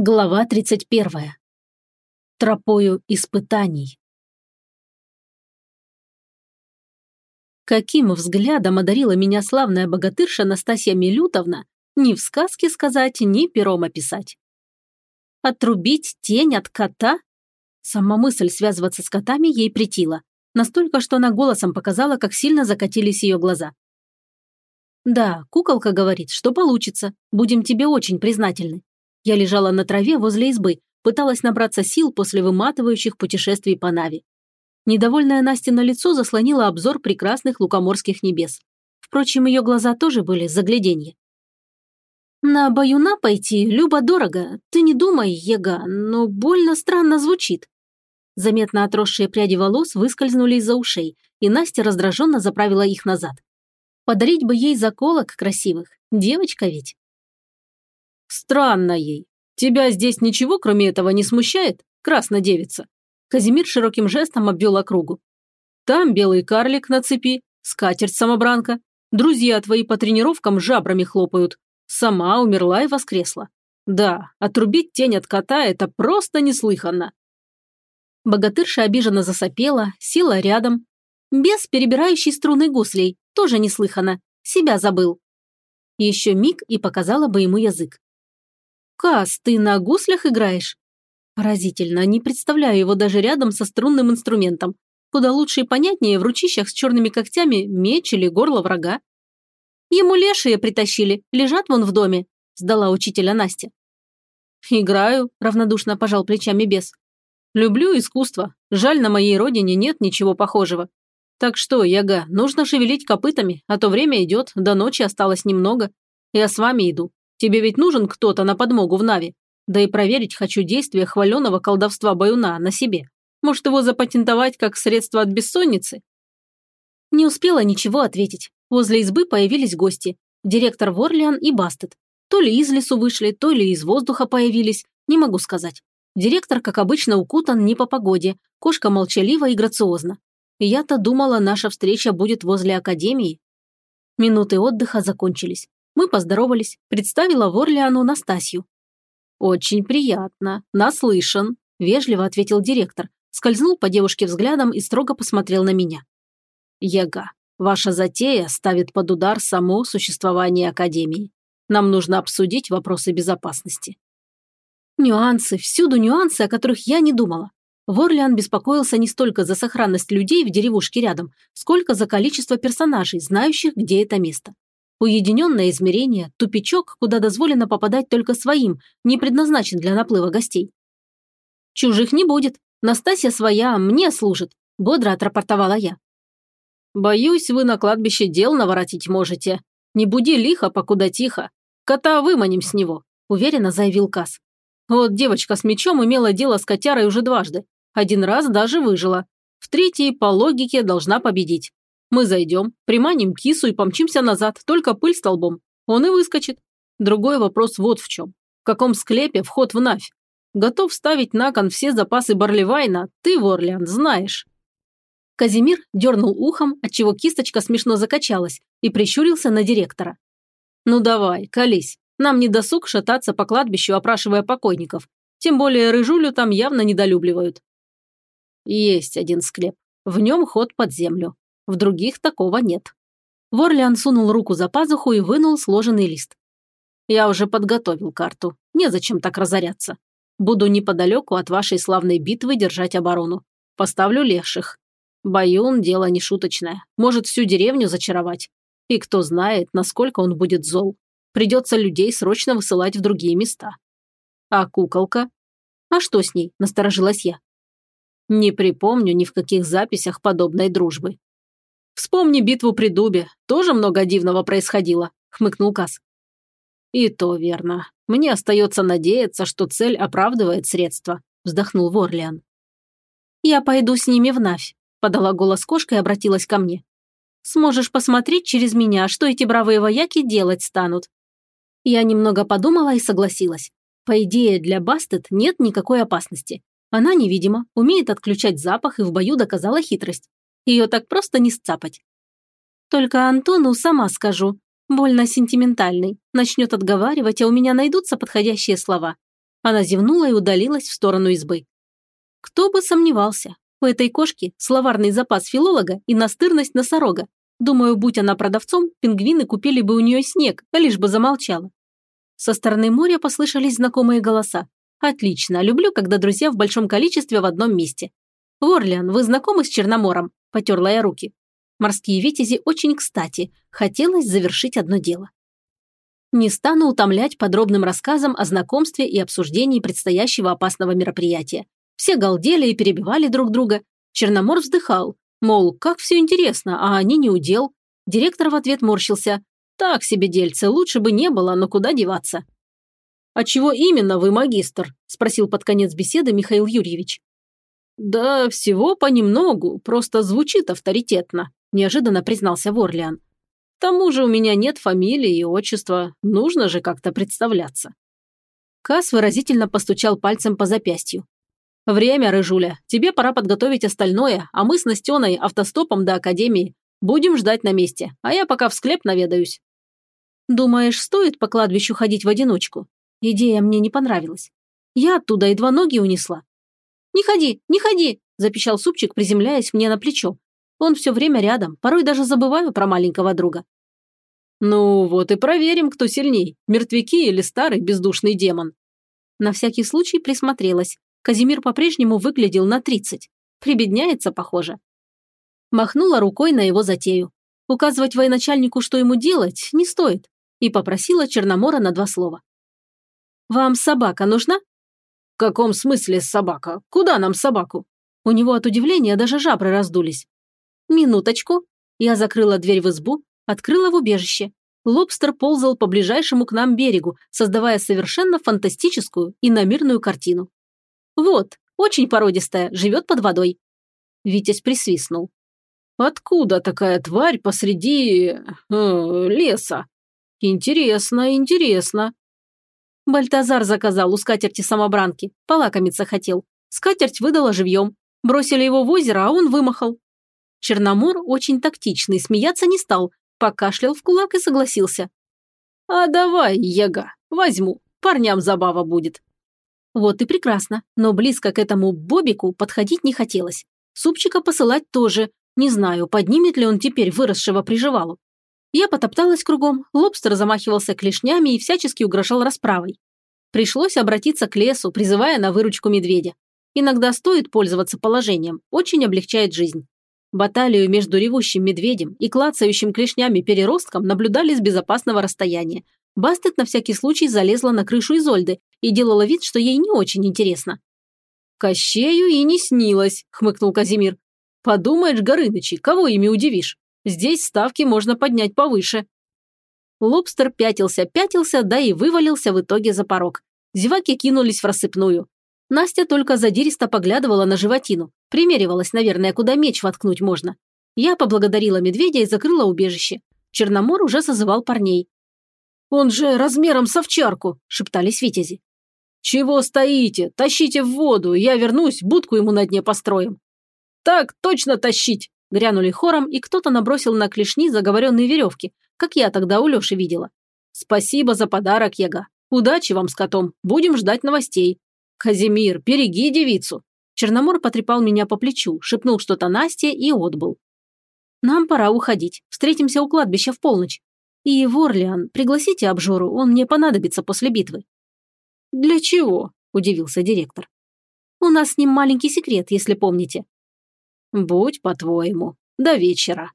Глава 31. Тропою испытаний. Каким взглядом одарила меня славная богатырша Настасья Милютовна, ни в сказке сказать, ни пером описать. Отрубить тень от кота? Сама мысль связываться с котами ей притила, настолько, что она голосом показала, как сильно закатились ее глаза. «Да, куколка говорит, что получится, будем тебе очень признательны», я лежала на траве возле избы, пыталась набраться сил после выматывающих путешествий по Нави. Недовольная Настя на лицо заслонила обзор прекрасных лукоморских небес. Впрочем, ее глаза тоже были загляденье. «На баюна пойти, Люба, дорого. Ты не думай, Ега, но больно странно звучит». Заметно отросшие пряди волос выскользнули из-за ушей, и Настя раздраженно заправила их назад. Подарить бы ей заколок красивых, девочка ведь. Странно ей. Тебя здесь ничего, кроме этого, не смущает, красная девица? Казимир широким жестом обвел округу. Там белый карлик на цепи, скатерть-самобранка. Друзья твои по тренировкам жабрами хлопают. Сама умерла и воскресла. Да, отрубить тень от кота – это просто неслыханно. Богатырша обиженно засопела, села рядом. Без перебирающей струны гуслей, тоже неслыханно. Себя забыл. Еще миг и показала бы ему язык. «Кас, ты на гуслях играешь?» Поразительно, не представляю его даже рядом со струнным инструментом. Куда лучше и понятнее в ручищах с черными когтями меч или горло врага. Ему лешие притащили, лежат вон в доме, сдала учителя Настя. «Играю», – равнодушно пожал плечами бес. «Люблю искусство. Жаль, на моей родине нет ничего похожего. Так что, Яга, нужно шевелить копытами, а то время идет, до ночи осталось немного. Я с вами иду. Тебе ведь нужен кто-то на подмогу в Нави. Да и проверить хочу действие хваленого колдовства Баюна на себе. Может, его запатентовать как средство от бессонницы?» Не успела ничего ответить. Возле избы появились гости. Директор Ворлиан и Бастет. То ли из лесу вышли, то ли из воздуха появились, не могу сказать. Директор, как обычно, укутан не по погоде, кошка молчалива и грациозна. Я-то думала, наша встреча будет возле академии. Минуты отдыха закончились. Мы поздоровались, представила Ворлиану Настасью. «Очень приятно, наслышан», – вежливо ответил директор, скользнул по девушке взглядом и строго посмотрел на меня. «Яга, ваша затея ставит под удар само существование Академии. Нам нужно обсудить вопросы безопасности». Нюансы, всюду нюансы, о которых я не думала. Ворлиан беспокоился не столько за сохранность людей в деревушке рядом, сколько за количество персонажей, знающих, где это место. Уединенное измерение, тупичок, куда дозволено попадать только своим, не предназначен для наплыва гостей. «Чужих не будет. Настасья своя, мне служит», – бодро отрапортовала я. «Боюсь, вы на кладбище дел наворотить можете. Не буди лихо, покуда тихо. Кота выманим с него», – уверенно заявил Кас. «Вот девочка с мечом имела дело с котярой уже дважды. Один раз даже выжила. В третий, по логике, должна победить. Мы зайдем, приманим кису и помчимся назад, только пыль столбом. Он и выскочит. Другой вопрос вот в чем. В каком склепе вход в Навь? Готов ставить на кон все запасы Барливайна, ты, Ворлиан, знаешь. Казимир дернул ухом, отчего кисточка смешно закачалась, и прищурился на директора. «Ну давай, колись. Нам не досуг шататься по кладбищу, опрашивая покойников. Тем более рыжулю там явно недолюбливают». Есть один склеп. В нем ход под землю. В других такого нет. Ворлиан сунул руку за пазуху и вынул сложенный лист. «Я уже подготовил карту. Незачем так разоряться. Буду неподалеку от вашей славной битвы держать оборону. Поставлю леших. Баюн – дело не шуточное. Может всю деревню зачаровать. И кто знает, насколько он будет зол. Придется людей срочно высылать в другие места. А куколка? А что с ней? Насторожилась я. Не припомню ни в каких записях подобной дружбы. Вспомни битву при Дубе. Тоже много дивного происходило», – хмыкнул Кас. «И то верно. Мне остается надеяться, что цель оправдывает средства», – вздохнул Ворлиан. «Я пойду с ними в Навь», – подала голос кошка и обратилась ко мне. «Сможешь посмотреть через меня, что эти бравые вояки делать станут». Я немного подумала и согласилась. По идее, для Бастет нет никакой опасности. Она невидима, умеет отключать запах и в бою доказала хитрость. Ее так просто не сцапать. Только Антону сама скажу. Больно сентиментальный. Начнет отговаривать, а у меня найдутся подходящие слова. Она зевнула и удалилась в сторону избы. Кто бы сомневался, у этой кошки словарный запас филолога и настырность носорога. Думаю, будь она продавцом, пингвины купили бы у нее снег, лишь бы замолчала. Со стороны моря послышались знакомые голоса. Отлично, люблю, когда друзья в большом количестве в одном месте. Ворлиан, вы знакомы с Черномором? Потерла я руки. Морские витязи очень кстати. Хотелось завершить одно дело. Не стану утомлять подробным рассказом о знакомстве и обсуждении предстоящего опасного мероприятия. Все галдели и перебивали друг друга. Черномор вздыхал, мол, как все интересно, а они не удел. Директор в ответ морщился. Так себе дельце, лучше бы не было, но куда деваться. «А чего именно вы магистр?» – спросил под конец беседы Михаил Юрьевич. «Да всего понемногу, просто звучит авторитетно», – неожиданно признался Ворлиан. «К тому же у меня нет фамилии и отчества, нужно же как-то представляться». Кас выразительно постучал пальцем по запястью. «Время, Рыжуля. Тебе пора подготовить остальное, а мы с Настеной автостопом до Академии. Будем ждать на месте, а я пока в склеп наведаюсь». «Думаешь, стоит по кладбищу ходить в одиночку?» Идея мне не понравилась. Я оттуда едва ноги унесла. «Не ходи, не ходи!» – запищал супчик, приземляясь мне на плечо. Он все время рядом, порой даже забываю про маленького друга. «Ну вот и проверим, кто сильней, мертвяки или старый бездушный демон». На всякий случай присмотрелась. Казимир по-прежнему выглядел на 30. Прибедняется, похоже. Махнула рукой на его затею. Указывать военачальнику, что ему делать, не стоит. И попросила Черномора на два слова. «Вам собака нужна?» «В каком смысле собака? Куда нам собаку?» У него от удивления даже жабры раздулись. «Минуточку». Я закрыла дверь в избу, открыла в убежище. Лобстер ползал по ближайшему к нам берегу, создавая совершенно фантастическую и намирную картину. «Вот, очень породистая, живет под водой». Витязь присвистнул. «Откуда такая тварь посреди... Э, леса? Интересно, интересно». Бальтазар заказал у скатерти самобранки, полакомиться хотел. Скатерть выдала живьем. Бросили его в озеро, а он вымахал. Черномор очень тактичный, смеяться не стал, покашлял в кулак и согласился. «А давай, Яга, возьму, парням забава будет». Вот и прекрасно, но близко к этому Бобику подходить не хотелось. Супчика посылать тоже. Не знаю, поднимет ли он теперь выросшего приживалу. Я потопталась кругом, лобстер замахивался клешнями и всячески угрожал расправой. Пришлось обратиться к лесу, призывая на выручку медведя. Иногда стоит пользоваться положением, очень облегчает жизнь. Баталию между ревущим медведем и клацающим клешнями переростком наблюдали с безопасного расстояния. Бастет на всякий случай залезла на крышу Изольды и делала вид, что ей не очень интересно. «Кощею и не снилось», – хмыкнул Казимир. «Подумаешь, Горынычи, кого ими удивишь? Здесь ставки можно поднять повыше». Лобстер пятился, пятился, да и вывалился в итоге за порог. Зеваки кинулись в рассыпную. Настя только задиристо поглядывала на животину. Примеривалась, наверное, куда меч воткнуть можно. Я поблагодарила медведя и закрыла убежище. Черномор уже созывал парней. «Он же размером с овчарку!» – шептались витязи. «Чего стоите? Тащите в воду, я вернусь, будку ему на дне построим». «Так точно тащить!» – грянули хором, и кто-то набросил на клешни заговоренные веревки, как я тогда у Леши видела. «Спасибо за подарок, Яга. Удачи вам с котом, будем ждать новостей. Казимир, береги девицу!» Черномор потрепал меня по плечу, шепнул что-то Насте и отбыл. «Нам пора уходить. Встретимся у кладбища в полночь. И, Ворлиан, пригласите обжору, он мне понадобится после битвы». «Для чего?» – удивился директор. «У нас с ним маленький секрет, если помните». «Будь по-твоему. До вечера».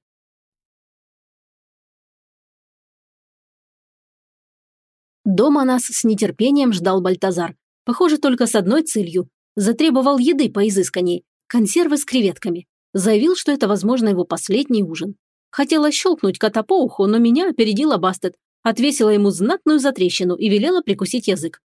Дома нас с нетерпением ждал Бальтазар. Похоже, только с одной целью. Затребовал еды по изысканней. Консервы с креветками. Заявил, что это, возможно, его последний ужин. Хотела щелкнуть кота по уху, но меня опередила Бастет, отвесила ему знатную затрещину и велела прикусить язык.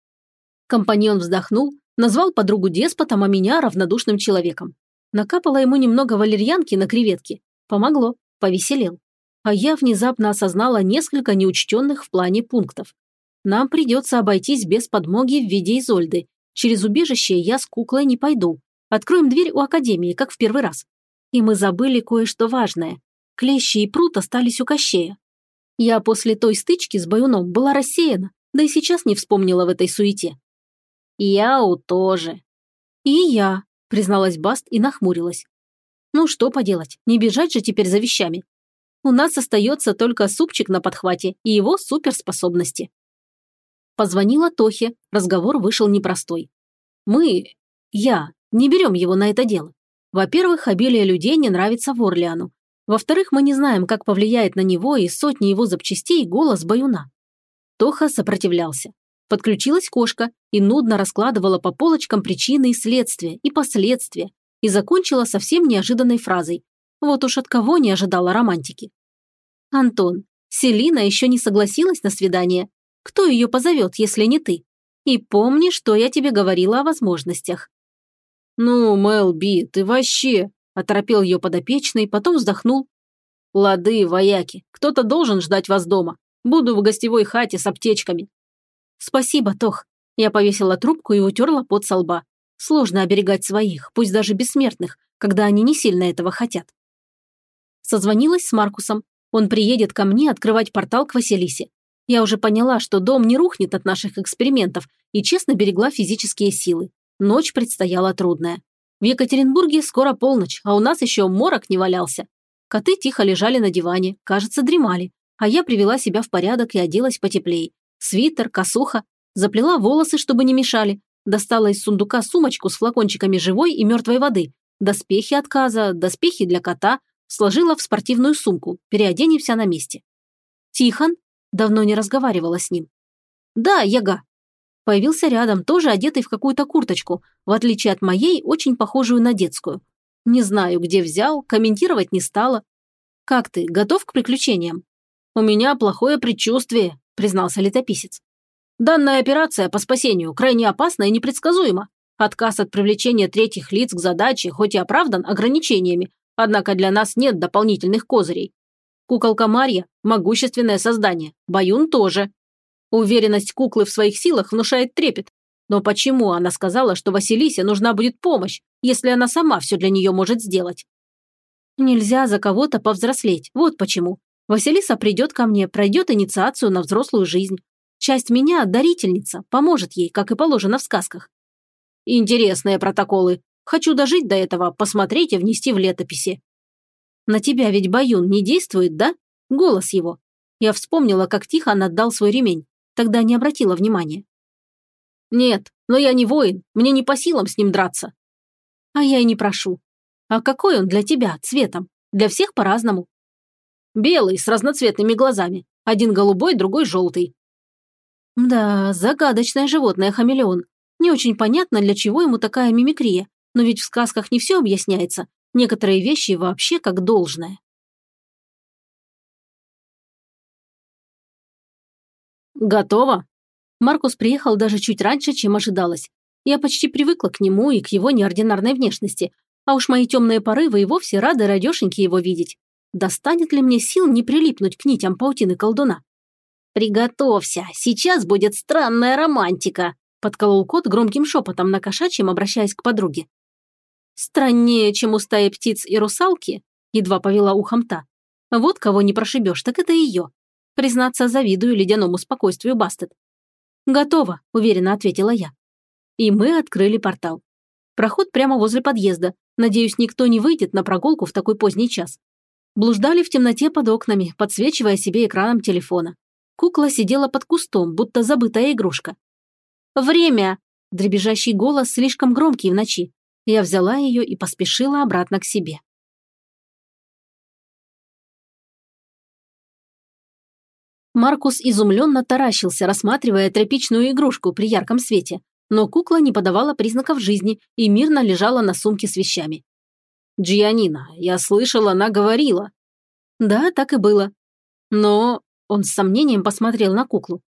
Компаньон вздохнул, назвал подругу деспотом, а меня равнодушным человеком. Накапала ему немного валерьянки на креветки. Помогло, повеселел. А я внезапно осознала несколько неучтенных в плане пунктов. Нам придется обойтись без подмоги в виде Изольды. Через убежище я с куклой не пойду. Откроем дверь у Академии, как в первый раз. И мы забыли кое-что важное. Клещи и пруд остались у Кощея. Я после той стычки с Баюном была рассеяна, да и сейчас не вспомнила в этой суете. Яу тоже. И я, призналась Баст и нахмурилась. Ну что поделать, не бежать же теперь за вещами. У нас остается только супчик на подхвате и его суперспособности. Позвонила Тохе, разговор вышел непростой. Мы, я, не берем его на это дело. Во-первых, обилие людей не нравится Ворлиану. Во-вторых, мы не знаем, как повлияет на него и сотни его запчастей голос баюна. Тоха сопротивлялся. Подключилась кошка и нудно раскладывала по полочкам причины и следствия, и последствия, и закончила совсем неожиданной фразой. Вот уж от кого не ожидала романтики. «Антон, Селина еще не согласилась на свидание. Кто ее позовет, если не ты? И помни, что я тебе говорила о возможностях». «Ну, Мэлби, ты вообще...» – оторопел ее подопечный, потом вздохнул. «Лады, вояки, кто-то должен ждать вас дома. Буду в гостевой хате с аптечками». «Спасибо, Тох». Я повесила трубку и утерла пот со лба. Сложно оберегать своих, пусть даже бессмертных, когда они не сильно этого хотят. Созвонилась с Маркусом. Он приедет ко мне открывать портал к Василисе. Я уже поняла, что дом не рухнет от наших экспериментов и честно берегла физические силы. Ночь предстояла трудная. В Екатеринбурге скоро полночь, а у нас еще морок не валялся. Коты тихо лежали на диване, кажется, дремали, а я привела себя в порядок и оделась потеплее. Свитер, косуха, заплела волосы, чтобы не мешали, достала из сундука сумочку с флакончиками живой и мертвой воды, доспехи отказа, доспехи для кота, сложила в спортивную сумку, переоденемся на месте. Тихон? Давно не разговаривала с ним. Да, Яга. Появился рядом, тоже одетый в какую-то курточку, в отличие от моей, очень похожую на детскую. Не знаю, где взял, комментировать не стала. Как ты, готов к приключениям? «У меня плохое предчувствие», – признался летописец. «Данная операция по спасению крайне опасна и непредсказуема. Отказ от привлечения третьих лиц к задаче хоть и оправдан ограничениями, однако для нас нет дополнительных козырей. Куколка Марья – могущественное создание, Баюн тоже. Уверенность куклы в своих силах внушает трепет. Но почему она сказала, что Василисе нужна будет помощь, если она сама все для нее может сделать? Нельзя за кого-то повзрослеть, вот почему. Василиса придет ко мне, пройдет инициацию на взрослую жизнь. Часть меня – дарительница, поможет ей, как и положено в сказках. Интересные протоколы. Хочу дожить до этого, посмотреть и внести в летописи. На тебя ведь Баюн не действует, да? Голос его. Я вспомнила, как тихо он отдал свой ремень. Тогда не обратила внимания. Нет, но я не воин, мне не по силам с ним драться. А я и не прошу. А какой он для тебя цветом? Для всех по-разному. Белый, с разноцветными глазами. Один голубой, другой желтый. Да, загадочное животное хамелеон. Не очень понятно, для чего ему такая мимикрия. Но ведь в сказках не все объясняется. Некоторые вещи вообще как должное. Готово? Маркус приехал даже чуть раньше, чем ожидалось. Я почти привыкла к нему и к его неординарной внешности, а уж мои темные порывы и вовсе рады радешеньки его видеть. Достанет ли мне сил не прилипнуть к нитям паутины колдуна? «Приготовься, сейчас будет странная романтика», подколол кот громким шепотом на кошачьем, обращаясь к подруге. «Страннее, чем у стаи птиц и русалки», едва повела ухом та. «Вот кого не прошибешь, так это ее. Признаться, завидую ледяному спокойствию Бастет». «Готово», уверенно ответила я. И мы открыли портал. Проход прямо возле подъезда. Надеюсь, никто не выйдет на прогулку в такой поздний час. Блуждали в темноте под окнами, подсвечивая себе экраном телефона. Кукла сидела под кустом, будто забытая игрушка. «Время!» – дребезжащий голос слишком громкий в ночи. Я взяла ее и поспешила обратно к себе. Маркус изумленно таращился, рассматривая тряпичную игрушку при ярком свете, но кукла не подавала признаков жизни и мирно лежала на сумке с вещами. Джианина, я слышал, она говорила». «Да, так и было». Но он с сомнением посмотрел на куклу.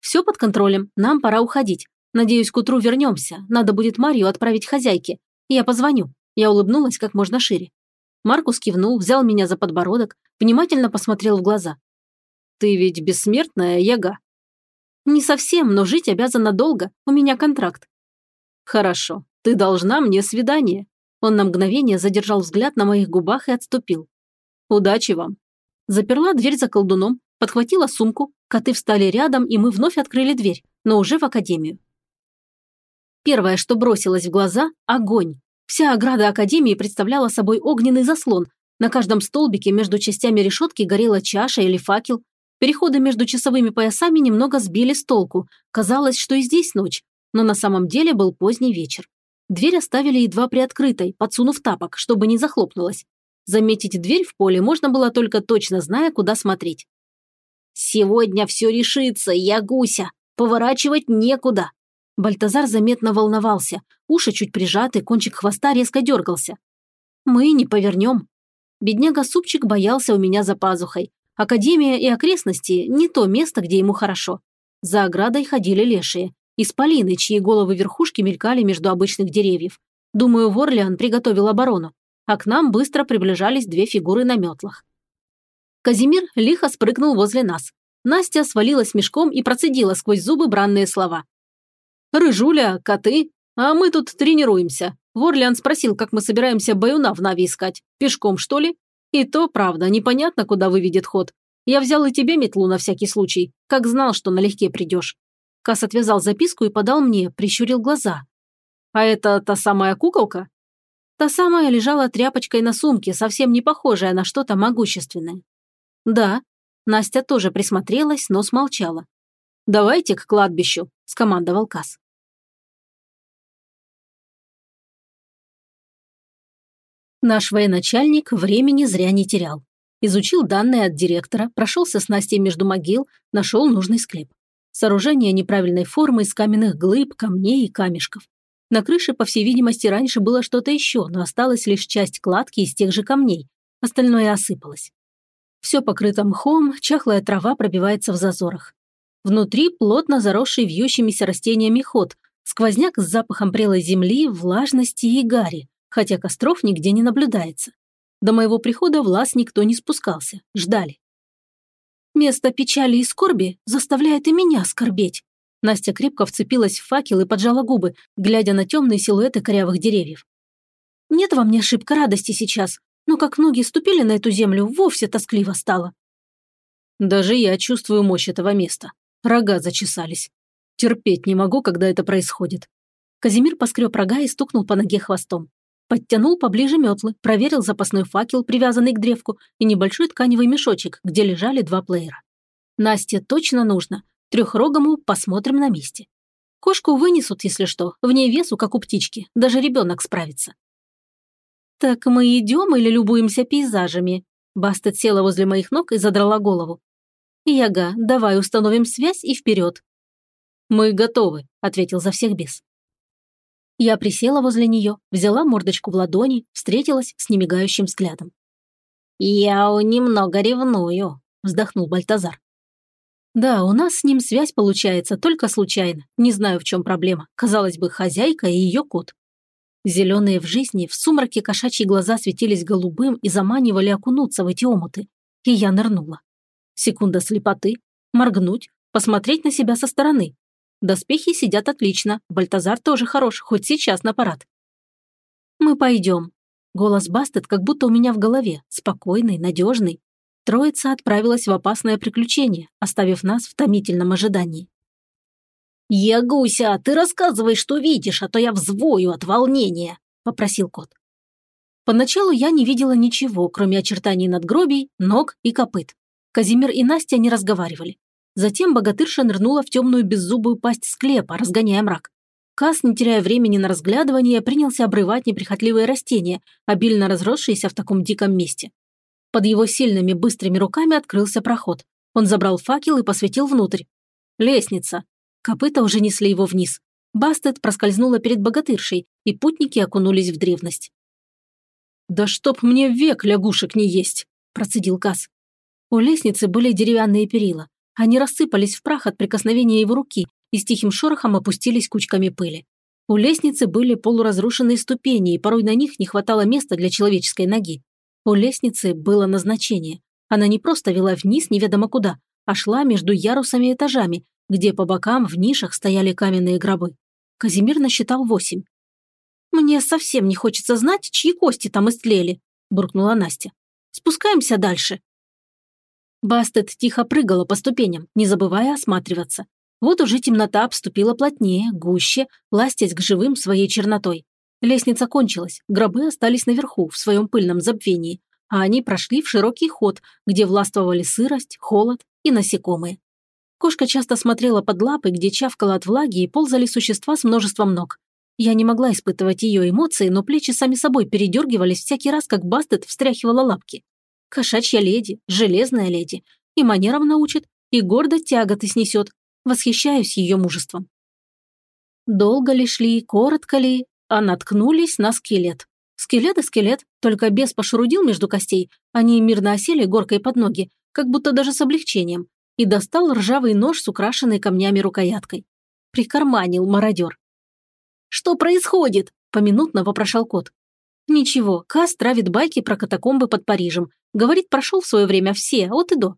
«Все под контролем, нам пора уходить. Надеюсь, к утру вернемся. Надо будет Марию отправить хозяйке. Я позвоню». Я улыбнулась как можно шире. Маркус кивнул, взял меня за подбородок, внимательно посмотрел в глаза. «Ты ведь бессмертная, Яга?» «Не совсем, но жить обязана долго. У меня контракт». «Хорошо. Ты должна мне свидание. Он на мгновение задержал взгляд на моих губах и отступил. «Удачи вам!» Заперла дверь за колдуном, подхватила сумку, коты встали рядом, и мы вновь открыли дверь, но уже в академию. Первое, что бросилось в глаза – огонь. Вся ограда Академии представляла собой огненный заслон. На каждом столбике между частями решетки горела чаша или факел. Переходы между часовыми поясами немного сбили с толку. Казалось, что и здесь ночь, но на самом деле был поздний вечер. Дверь оставили едва приоткрытой, подсунув тапок, чтобы не захлопнулась. Заметить дверь в поле можно было только точно зная, куда смотреть. «Сегодня все решится, я гуся. Поворачивать некуда». Бальтазар заметно волновался. Уши чуть прижаты, кончик хвоста резко дергался. «Мы не повернем». Бедняга-супчик боялся у меня за пазухой. Академия и окрестности – не то место, где ему хорошо. За оградой ходили лешие. Исполины, чьи головы верхушки мелькали между обычных деревьев. Думаю, Ворлиан приготовил оборону. А к нам быстро приближались две фигуры на метлах. Казимир лихо спрыгнул возле нас. Настя свалилась мешком и процедила сквозь зубы бранные слова. «Рыжуля, коты, а мы тут тренируемся. Ворлиан спросил, как мы собираемся баюна в Нави искать. Пешком, что ли? И то, правда, непонятно, куда выведет ход. Я взял и тебе метлу на всякий случай, как знал, что налегке придешь». Кас отвязал записку и подал мне, прищурил глаза. «А это та самая куколка?» Та самая лежала тряпочкой на сумке, совсем не похожая на что-то могущественное. «Да». Настя тоже присмотрелась, но смолчала. «Давайте к кладбищу», – скомандовал Кас. Наш военачальник времени зря не терял. Изучил данные от директора, прошелся с Настей между могил, нашел нужный склеп. Сооружение неправильной формы из каменных глыб, камней и камешков. На крыше, по всей видимости, раньше было что-то еще, но осталась лишь часть кладки из тех же камней. Остальное осыпалось. Все покрыто мхом, чахлая трава пробивается в зазорах. Внутри плотно заросший вьющимися растениями ход, сквозняк с запахом прелой земли, влажности и гари, хотя костров нигде не наблюдается. До моего прихода в лаз никто не спускался, ждали. Место печали и скорби заставляет и меня скорбеть. Настя крепко вцепилась в факел и поджала губы, глядя на темные силуэты корявых деревьев. Нет во мне шибко радости сейчас, но как ноги ступили на эту землю, вовсе тоскливо стало. Даже я чувствую мощь этого места. Рога зачесались. Терпеть не могу, когда это происходит. Казимир поскреб рога и стукнул по ноге хвостом. Подтянул поближе метлы, проверил запасной факел, привязанный к древку, и небольшой тканевый мешочек, где лежали два плеера. Насте точно нужно. Трехрогому посмотрим на месте. Кошку вынесут, если что. В ней весу, как у птички. Даже ребенок справится. «Так мы идем или любуемся пейзажами?» Бастет села возле моих ног и задрала голову. «Яга, давай установим связь и вперед». «Мы готовы», — ответил за всех бес. Я присела возле нее, взяла мордочку в ладони, встретилась с немигающим взглядом. «Я немного ревную», — вздохнул Бальтазар. «Да, у нас с ним связь получается, только случайно. Не знаю, в чем проблема. Казалось бы, хозяйка и ее кот. Зеленые в жизни, в сумраке кошачьи глаза светились голубым и заманивали окунуться в эти омуты. И я нырнула. Секунда слепоты, моргнуть, посмотреть на себя со стороны. Доспехи сидят отлично, Бальтазар тоже хорош, хоть сейчас на парад. «Мы пойдем». Голос Бастет как будто у меня в голове, спокойный, надежный. Троица отправилась в опасное приключение, оставив нас в томительном ожидании. «Ягуся, ты рассказывай, что видишь, а то я взвою от волнения», – попросил кот. Поначалу я не видела ничего, кроме очертаний надгробий, ног и копыт. Казимир и Настя не разговаривали. Затем богатырша нырнула в темную беззубую пасть склепа, разгоняя мрак. Кас, не теряя времени на разглядывание, принялся обрывать неприхотливые растения, обильно разросшиеся в таком диком месте. Под его сильными быстрыми руками открылся проход. Он забрал факел и посветил внутрь. Лестница. Копыта уже несли его вниз. Бастет проскользнула перед богатыршей, и путники окунулись в древность. «Да чтоб мне век лягушек не есть!» – процедил Кас. У лестницы были деревянные перила. Они рассыпались в прах от прикосновения его руки и с тихим шорохом опустились кучками пыли. У лестницы были полуразрушенные ступени, и порой на них не хватало места для человеческой ноги. У лестницы было назначение. Она не просто вела вниз неведомо куда, а шла между ярусами и этажами, где по бокам в нишах стояли каменные гробы. Казимир насчитал восемь. «Мне совсем не хочется знать, чьи кости там истлели», – буркнула Настя. «Спускаемся дальше». Бастет тихо прыгала по ступеням, не забывая осматриваться. Вот уже темнота обступила плотнее, гуще, ластясь к живым своей чернотой. Лестница кончилась, гробы остались наверху, в своем пыльном забвении, а они прошли в широкий ход, где властвовали сырость, холод и насекомые. Кошка часто смотрела под лапы, где чавкала от влаги и ползали существа с множеством ног. Я не могла испытывать ее эмоции, но плечи сами собой передергивались всякий раз, как Бастет встряхивала лапки. Кошачья леди, железная леди. И манерам научит, и гордо тяготы снесет. Восхищаюсь ее мужеством. Долго ли шли, коротко ли, а наткнулись на скелет. Скелет и скелет, только бес пошурудил между костей, они мирно осели горкой под ноги, как будто даже с облегчением, и достал ржавый нож с украшенной камнями рукояткой. Прикарманил мародер. «Что происходит?» – поминутно вопрошал кот. «Ничего, Кас травит байки про катакомбы под Парижем. Говорит, прошел в свое время все, от и до.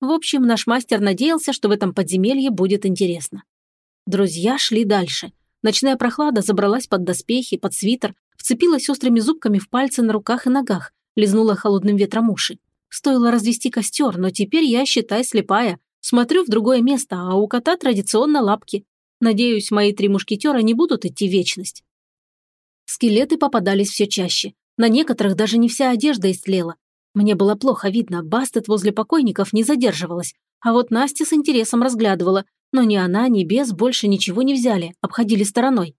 В общем, наш мастер надеялся, что в этом подземелье будет интересно. Друзья шли дальше. Ночная прохлада забралась под доспехи, под свитер, вцепилась острыми зубками в пальцы на руках и ногах, лизнула холодным ветром уши. Стоило развести костер, но теперь я, считай, слепая. Смотрю в другое место, а у кота традиционно лапки. Надеюсь, мои три мушкетера не будут идти вечность. Скелеты попадались все чаще. На некоторых даже не вся одежда истлела. Мне было плохо видно, Бастет возле покойников не задерживалась, а вот Настя с интересом разглядывала, но ни она, ни бес больше ничего не взяли, обходили стороной.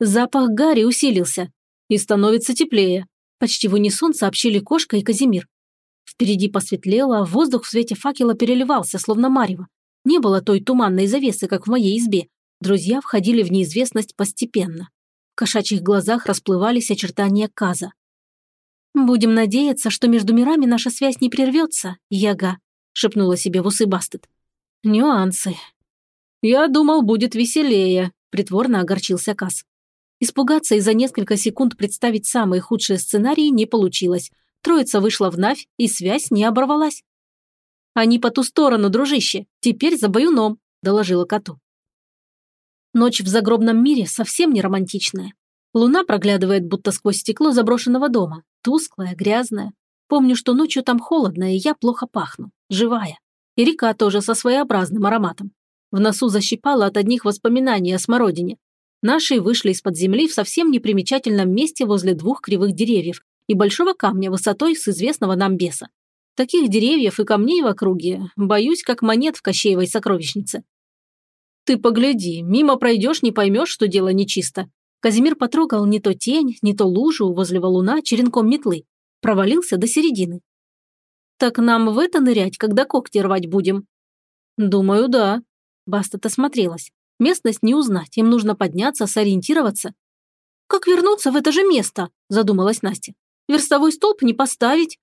Запах гари усилился и становится теплее. Почти в унисон сообщили Кошка и Казимир. Впереди посветлело, а воздух в свете факела переливался, словно марево. Не было той туманной завесы, как в моей избе. Друзья входили в неизвестность постепенно. В кошачьих глазах расплывались очертания Каза. «Будем надеяться, что между мирами наша связь не прервется, Яга», шепнула себе в усы Бастет. «Нюансы». «Я думал, будет веселее», притворно огорчился Каз. Испугаться и за несколько секунд представить самые худшие сценарии не получилось. Троица вышла в Навь, и связь не оборвалась. «Они по ту сторону, дружище, теперь за баюном», – доложила коту. Ночь в загробном мире совсем не романтичная. Луна проглядывает будто сквозь стекло заброшенного дома, тусклая, грязная. Помню, что ночью там холодно, и я плохо пахну, живая. И река тоже со своеобразным ароматом. В носу защипала от одних воспоминаний о смородине. Наши вышли из-под земли в совсем непримечательном месте возле двух кривых деревьев и большого камня высотой с известного нам беса. Таких деревьев и камней в округе боюсь, как монет в Кощеевой сокровищнице. Ты погляди, мимо пройдешь, не поймешь, что дело нечисто. Казимир потрогал не то тень, не то лужу возле валуна черенком метлы. Провалился до середины. «Так нам в это нырять, когда когти рвать будем?» «Думаю, да». Бастет осмотрелась. Местность не узнать, им нужно подняться, сориентироваться. «Как вернуться в это же место?» – задумалась Настя. «Верстовой столб не поставить?»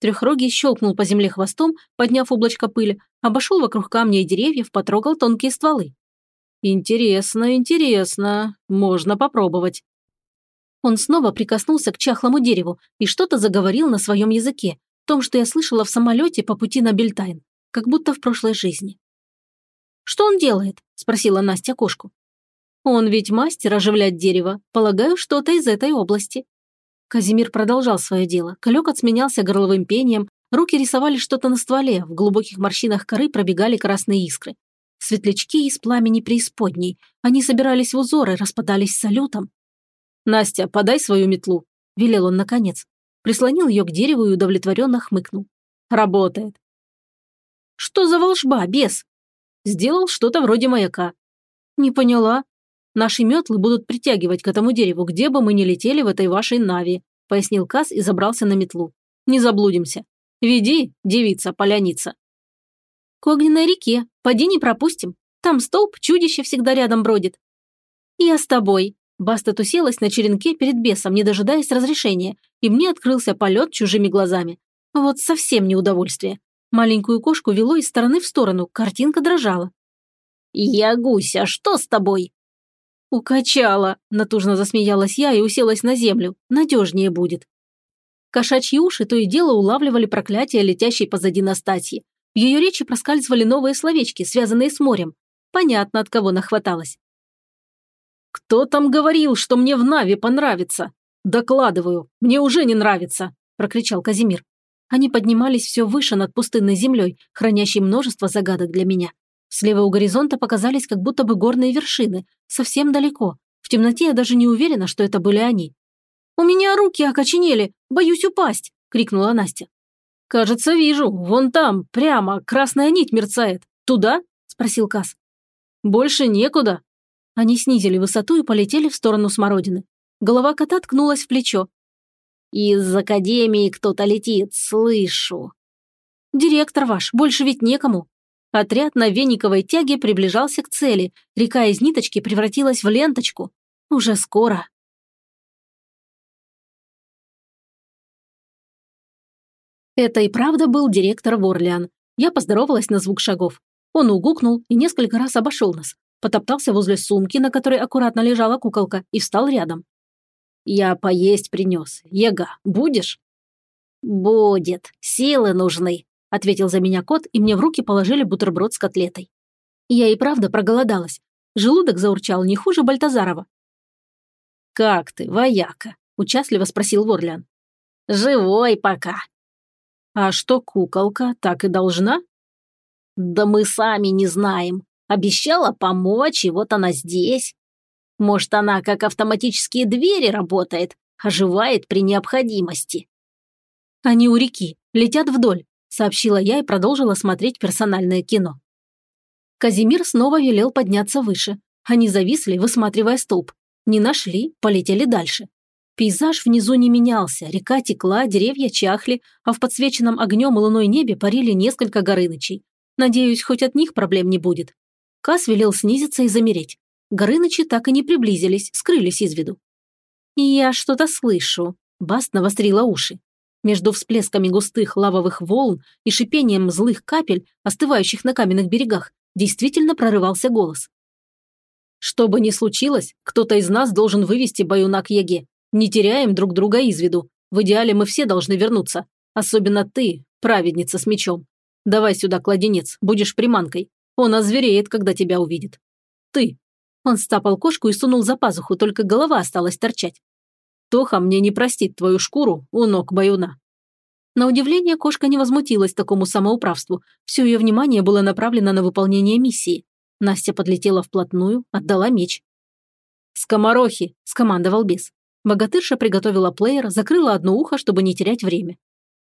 Трехрогий щелкнул по земле хвостом, подняв облачко пыли, обошел вокруг камня и деревьев, потрогал тонкие стволы. «Интересно, интересно. Можно попробовать». Он снова прикоснулся к чахлому дереву и что-то заговорил на своем языке, том, что я слышала в самолете по пути на Бельтайн, как будто в прошлой жизни. «Что он делает?» – спросила Настя кошку. «Он ведь мастер оживлять дерево. Полагаю, что-то из этой области». Казимир продолжал свое дело. Калек сменялся горловым пением, руки рисовали что-то на стволе, в глубоких морщинах коры пробегали красные искры. Светлячки из пламени преисподней. Они собирались в узоры, распадались салютом. «Настя, подай свою метлу», – велел он наконец. Прислонил ее к дереву и удовлетворенно хмыкнул. «Работает». «Что за волшба, бес?» «Сделал что-то вроде маяка». «Не поняла. Наши метлы будут притягивать к этому дереву, где бы мы ни летели в этой вашей нави», пояснил Кас и забрался на метлу. «Не заблудимся. Веди, девица-поляница». «К огненной реке. Поди не пропустим. Там столб, чудище всегда рядом бродит». «Я с тобой», Бастет уселась на черенке перед бесом, не дожидаясь разрешения, и мне открылся полет чужими глазами. Вот совсем неудовольствие. Маленькую кошку вело из стороны в сторону, картинка дрожала. «Я гуся, что с тобой?» «Укачала», – натужно засмеялась я и уселась на землю. «Надежнее будет». Кошачьи уши то и дело улавливали проклятие, летящей позади Настасьи. В ее речи проскальзывали новые словечки, связанные с морем. Понятно, от кого нахваталась. «Кто там говорил, что мне в Нави понравится?» «Докладываю, мне уже не нравится», – прокричал Казимир. Они поднимались все выше над пустынной землей, хранящей множество загадок для меня. Слева у горизонта показались как будто бы горные вершины, совсем далеко. В темноте я даже не уверена, что это были они. «У меня руки окоченели, боюсь упасть!» – крикнула Настя. «Кажется, вижу. Вон там, прямо, красная нить мерцает. Туда?» – спросил Кас. «Больше некуда». Они снизили высоту и полетели в сторону смородины. Голова кота ткнулась в плечо. «Из академии кто-то летит, слышу». «Директор ваш, больше ведь некому». Отряд на вениковой тяге приближался к цели. Река из ниточки превратилась в ленточку. Уже скоро. Это и правда был директор Ворлиан. Я поздоровалась на звук шагов. Он угукнул и несколько раз обошел нас. Потоптался возле сумки, на которой аккуратно лежала куколка, и встал рядом. «Я поесть принес. Ега, будешь?» «Будет. Силы нужны», – ответил за меня кот, и мне в руки положили бутерброд с котлетой. Я и правда проголодалась. Желудок заурчал не хуже Бальтазарова. «Как ты, вояка?» – участливо спросил Ворлян. «Живой пока», а что куколка, так и должна? Да мы сами не знаем. Обещала помочь, и вот она здесь. Может, она как автоматические двери работает, оживает при необходимости. Они у реки, летят вдоль, сообщила я и продолжила смотреть персональное кино. Казимир снова велел подняться выше. Они зависли, высматривая столб. Не нашли, полетели дальше. Пейзаж внизу не менялся, река текла, деревья чахли, а в подсвеченном огнем и луной небе парили несколько горынычей. Надеюсь, хоть от них проблем не будет. Кас велел снизиться и замереть. Горынычи так и не приблизились, скрылись из виду. «Я что-то слышу», – Баст навострила уши. Между всплесками густых лавовых волн и шипением злых капель, остывающих на каменных берегах, действительно прорывался голос. «Что бы ни случилось, кто-то из нас должен вывести Баюна к Яге. Не теряем друг друга из виду. В идеале мы все должны вернуться. Особенно ты, праведница с мечом. Давай сюда кладенец, будешь приманкой. Он озвереет, когда тебя увидит. Ты. Он стапал кошку и сунул за пазуху, только голова осталась торчать. Тоха мне не простит твою шкуру у ног баюна. На удивление кошка не возмутилась такому самоуправству. Все ее внимание было направлено на выполнение миссии. Настя подлетела вплотную, отдала меч. «Скоморохи!» – скомандовал бес. Богатырша приготовила плеер, закрыла одно ухо, чтобы не терять время.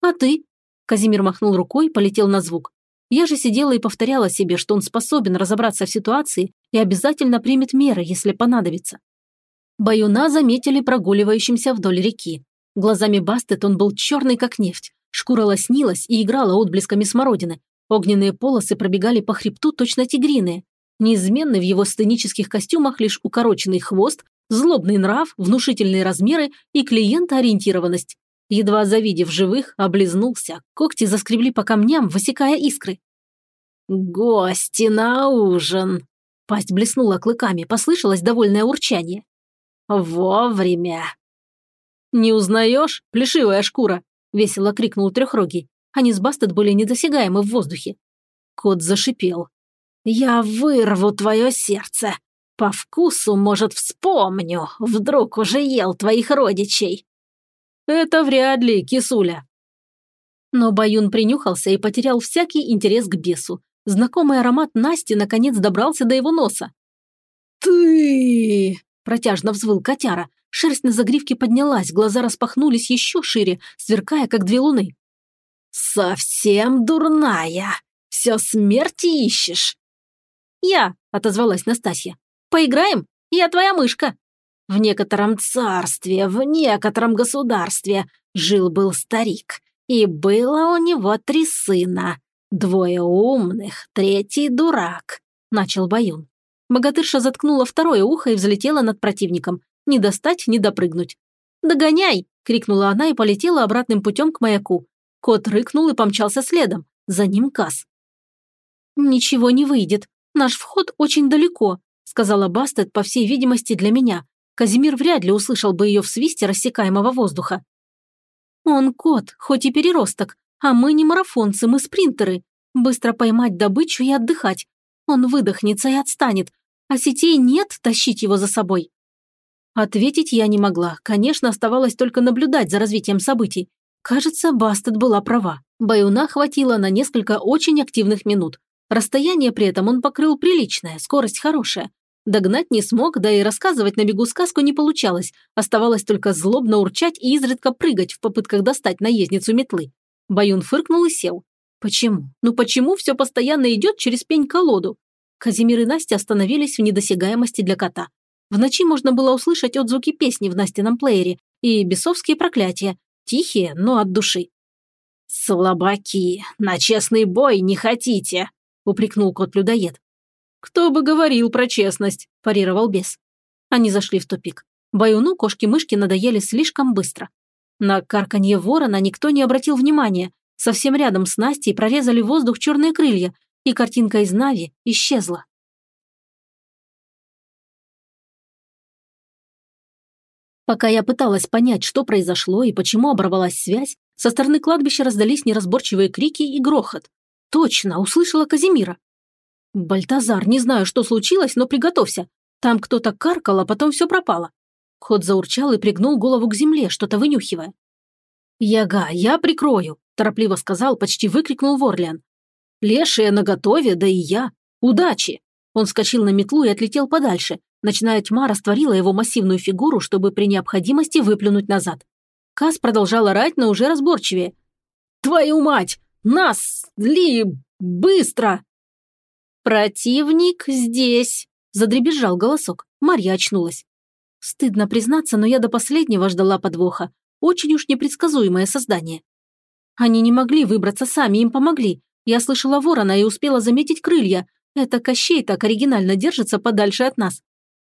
«А ты?» Казимир махнул рукой, полетел на звук. Я же сидела и повторяла себе, что он способен разобраться в ситуации и обязательно примет меры, если понадобится. Баюна заметили прогуливающимся вдоль реки. Глазами Бастет он был черный, как нефть. Шкура лоснилась и играла отблесками смородины. Огненные полосы пробегали по хребту точно тигриные. Неизменный в его сценических костюмах лишь укороченный хвост злобный нрав, внушительные размеры и клиентоориентированность. Едва завидев живых, облизнулся, когти заскребли по камням, высекая искры. «Гости на ужин!» Пасть блеснула клыками, послышалось довольное урчание. «Вовремя!» «Не узнаешь, плешивая шкура?» – весело крикнул трехрогий. Они с Бастет были недосягаемы в воздухе. Кот зашипел. «Я вырву твое сердце! По вкусу, может, вспомню, вдруг уже ел твоих родичей. Это вряд ли, кисуля. Но Баюн принюхался и потерял всякий интерес к бесу. Знакомый аромат Насти наконец добрался до его носа. «Ты!» – протяжно взвыл котяра. Шерсть на загривке поднялась, глаза распахнулись еще шире, сверкая, как две луны. «Совсем дурная! Все смерти ищешь!» «Я!» – отозвалась Настасья. Поиграем? Я твоя мышка». В некотором царстве, в некотором государстве жил-был старик, и было у него три сына. Двое умных, третий дурак, начал Баюн. Богатырша заткнула второе ухо и взлетела над противником. Не достать, не допрыгнуть. «Догоняй!» – крикнула она и полетела обратным путем к маяку. Кот рыкнул и помчался следом. За ним Кас. «Ничего не выйдет. Наш вход очень далеко сказала Бастет, по всей видимости, для меня. Казимир вряд ли услышал бы ее в свисте рассекаемого воздуха. «Он кот, хоть и переросток, а мы не марафонцы, мы спринтеры. Быстро поймать добычу и отдыхать. Он выдохнется и отстанет, а сетей нет тащить его за собой». Ответить я не могла. Конечно, оставалось только наблюдать за развитием событий. Кажется, Бастет была права. Баюна хватило на несколько очень активных минут. Расстояние при этом он покрыл приличное, скорость хорошая. Догнать не смог, да и рассказывать на бегу сказку не получалось. Оставалось только злобно урчать и изредка прыгать в попытках достать наездницу метлы. Баюн фыркнул и сел. Почему? Ну почему все постоянно идет через пень-колоду? Казимир и Настя остановились в недосягаемости для кота. В ночи можно было услышать отзвуки песни в Настином плеере и бесовские проклятия, тихие, но от души. «Слабаки, на честный бой не хотите», – упрекнул кот-людоед. «Кто бы говорил про честность», – парировал бес. Они зашли в тупик. Баюну кошки-мышки надоели слишком быстро. На карканье ворона никто не обратил внимания. Совсем рядом с Настей прорезали воздух черные крылья, и картинка из Нави исчезла. Пока я пыталась понять, что произошло и почему оборвалась связь, со стороны кладбища раздались неразборчивые крики и грохот. Точно, услышала Казимира. «Бальтазар, не знаю, что случилось, но приготовься. Там кто-то каркал, а потом все пропало». Кот заурчал и пригнул голову к земле, что-то вынюхивая. «Яга, я прикрою», – торопливо сказал, почти выкрикнул Ворлиан. «Лешие наготове, да и я. Удачи!» Он вскочил на метлу и отлетел подальше. Ночная тьма растворила его массивную фигуру, чтобы при необходимости выплюнуть назад. Кас продолжал орать, но уже разборчивее. «Твою мать! Нас! Ли! Быстро!» «Противник здесь!» – задребезжал голосок. Марья очнулась. Стыдно признаться, но я до последнего ждала подвоха. Очень уж непредсказуемое создание. Они не могли выбраться сами, им помогли. Я слышала ворона и успела заметить крылья. Это Кощей так оригинально держится подальше от нас.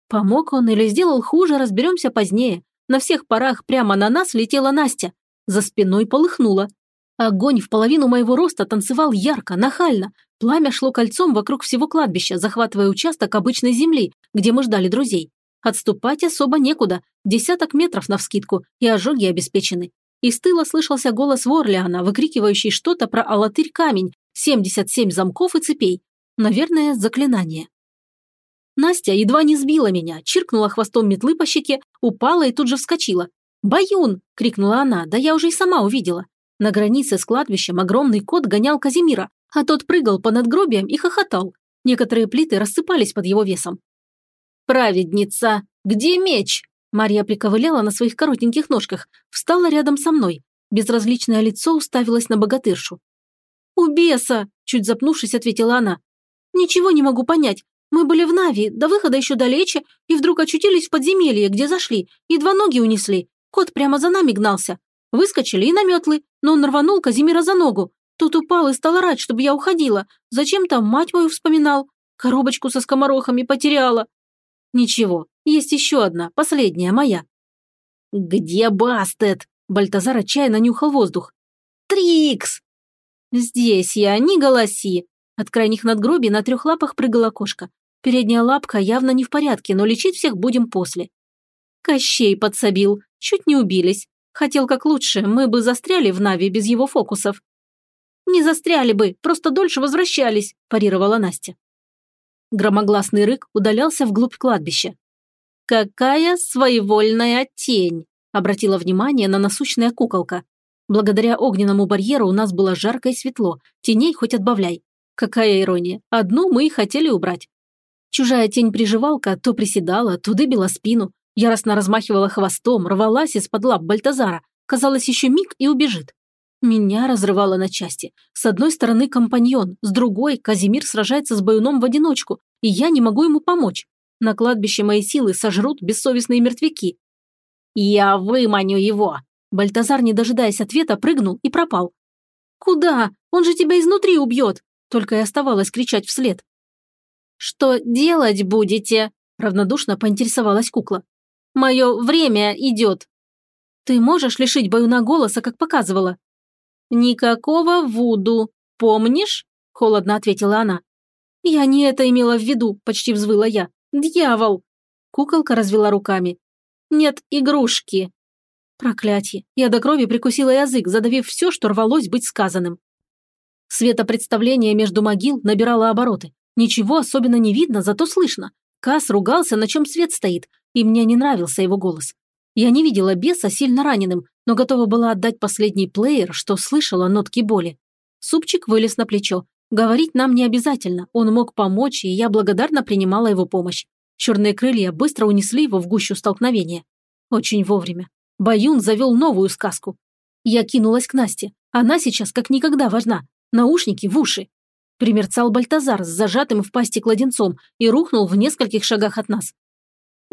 Помог он или сделал хуже, разберемся позднее. На всех парах прямо на нас летела Настя. За спиной полыхнула. Огонь в половину моего роста танцевал ярко, нахально. Пламя шло кольцом вокруг всего кладбища, захватывая участок обычной земли, где мы ждали друзей. Отступать особо некуда, десяток метров навскидку, и ожоги обеспечены. Из тыла слышался голос Ворлиана, выкрикивающий что-то про алатырь камень, 77 замков и цепей. Наверное, заклинание. Настя едва не сбила меня, чиркнула хвостом метлы по щеке, упала и тут же вскочила. «Баюн!» – крикнула она, да я уже и сама увидела. На границе с кладбищем огромный кот гонял Казимира, а тот прыгал по надгробиям и хохотал. Некоторые плиты рассыпались под его весом. «Праведница! Где меч?» Марья приковыляла на своих коротеньких ножках, встала рядом со мной. Безразличное лицо уставилось на богатыршу. «У беса!» – чуть запнувшись, ответила она. «Ничего не могу понять. Мы были в Нави, до выхода еще далече, и вдруг очутились в подземелье, где зашли, и два ноги унесли. Кот прямо за нами гнался. Выскочили и на метлы, но он рванул Казимира за ногу. Тут упал и стал орать, чтобы я уходила. Зачем-то мать мою вспоминал. Коробочку со скоморохами потеряла. Ничего, есть еще одна, последняя моя. «Где Бастет?» Бальтазар отчаянно нюхал воздух. «Трикс!» «Здесь я, не голоси!» От крайних надгробий на трех лапах прыгала кошка. Передняя лапка явно не в порядке, но лечить всех будем после. Кощей подсобил, чуть не убились. Хотел как лучше, мы бы застряли в Нави без его фокусов. «Не застряли бы, просто дольше возвращались», – парировала Настя. Громогласный рык удалялся вглубь кладбища. «Какая своевольная тень!» – обратила внимание на насущная куколка. Благодаря огненному барьеру у нас было жарко и светло, теней хоть отбавляй. Какая ирония, одну мы и хотели убрать. Чужая тень-приживалка то приседала, то дыбила спину, яростно размахивала хвостом, рвалась из-под лап Бальтазара. Казалось, еще миг и убежит. Меня разрывало на части. С одной стороны компаньон, с другой Казимир сражается с Баюном в одиночку, и я не могу ему помочь. На кладбище мои силы сожрут бессовестные мертвяки. «Я выманю его!» Бальтазар, не дожидаясь ответа, прыгнул и пропал. «Куда? Он же тебя изнутри убьет!» Только и оставалось кричать вслед. «Что делать будете?» Равнодушно поинтересовалась кукла. «Мое время идет!» «Ты можешь лишить Баюна голоса, как показывала?» «Никакого Вуду, помнишь?» Холодно ответила она. «Я не это имела в виду», – почти взвыла я. «Дьявол!» Куколка развела руками. «Нет игрушки!» Проклятье! Я до крови прикусила язык, задавив все, что рвалось быть сказанным. Светопредставление между могил набирало обороты. Ничего особенно не видно, зато слышно. Кас ругался, на чем свет стоит, и мне не нравился его голос. Я не видела беса сильно раненым, но готова была отдать последний плеер, что слышала нотки боли. Супчик вылез на плечо. Говорить нам не обязательно, он мог помочь, и я благодарно принимала его помощь. Черные крылья быстро унесли его в гущу столкновения. Очень вовремя. Баюн завел новую сказку. Я кинулась к Насте. Она сейчас как никогда важна. Наушники в уши. Примерцал Бальтазар с зажатым в пасти кладенцом и рухнул в нескольких шагах от нас.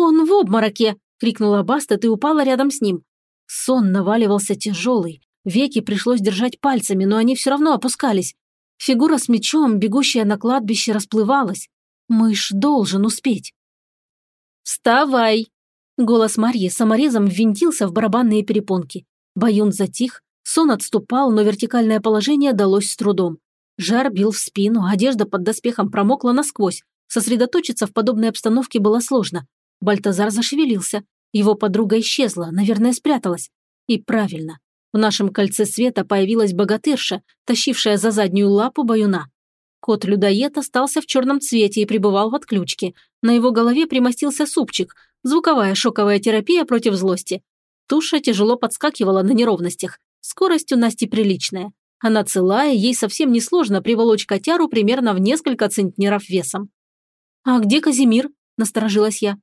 «Он в обмороке!» – крикнула Бастет и упала рядом с ним. Сон наваливался тяжелый. Веки пришлось держать пальцами, но они все равно опускались. Фигура с мечом, бегущая на кладбище, расплывалась. Мышь должен успеть. «Вставай!» Голос Марьи саморезом ввинтился в барабанные перепонки. Баюн затих, сон отступал, но вертикальное положение далось с трудом. Жар бил в спину, одежда под доспехом промокла насквозь. Сосредоточиться в подобной обстановке было сложно. Бальтазар зашевелился. Его подруга исчезла, наверное, спряталась. И правильно. В нашем кольце света появилась богатырша, тащившая за заднюю лапу баюна. Кот-людоед остался в черном цвете и пребывал в отключке. На его голове примостился супчик, звуковая шоковая терапия против злости. Туша тяжело подскакивала на неровностях. Скорость у Насти приличная. Она целая, ей совсем несложно приволочь котяру примерно в несколько центнеров весом. «А где Казимир?» – насторожилась я.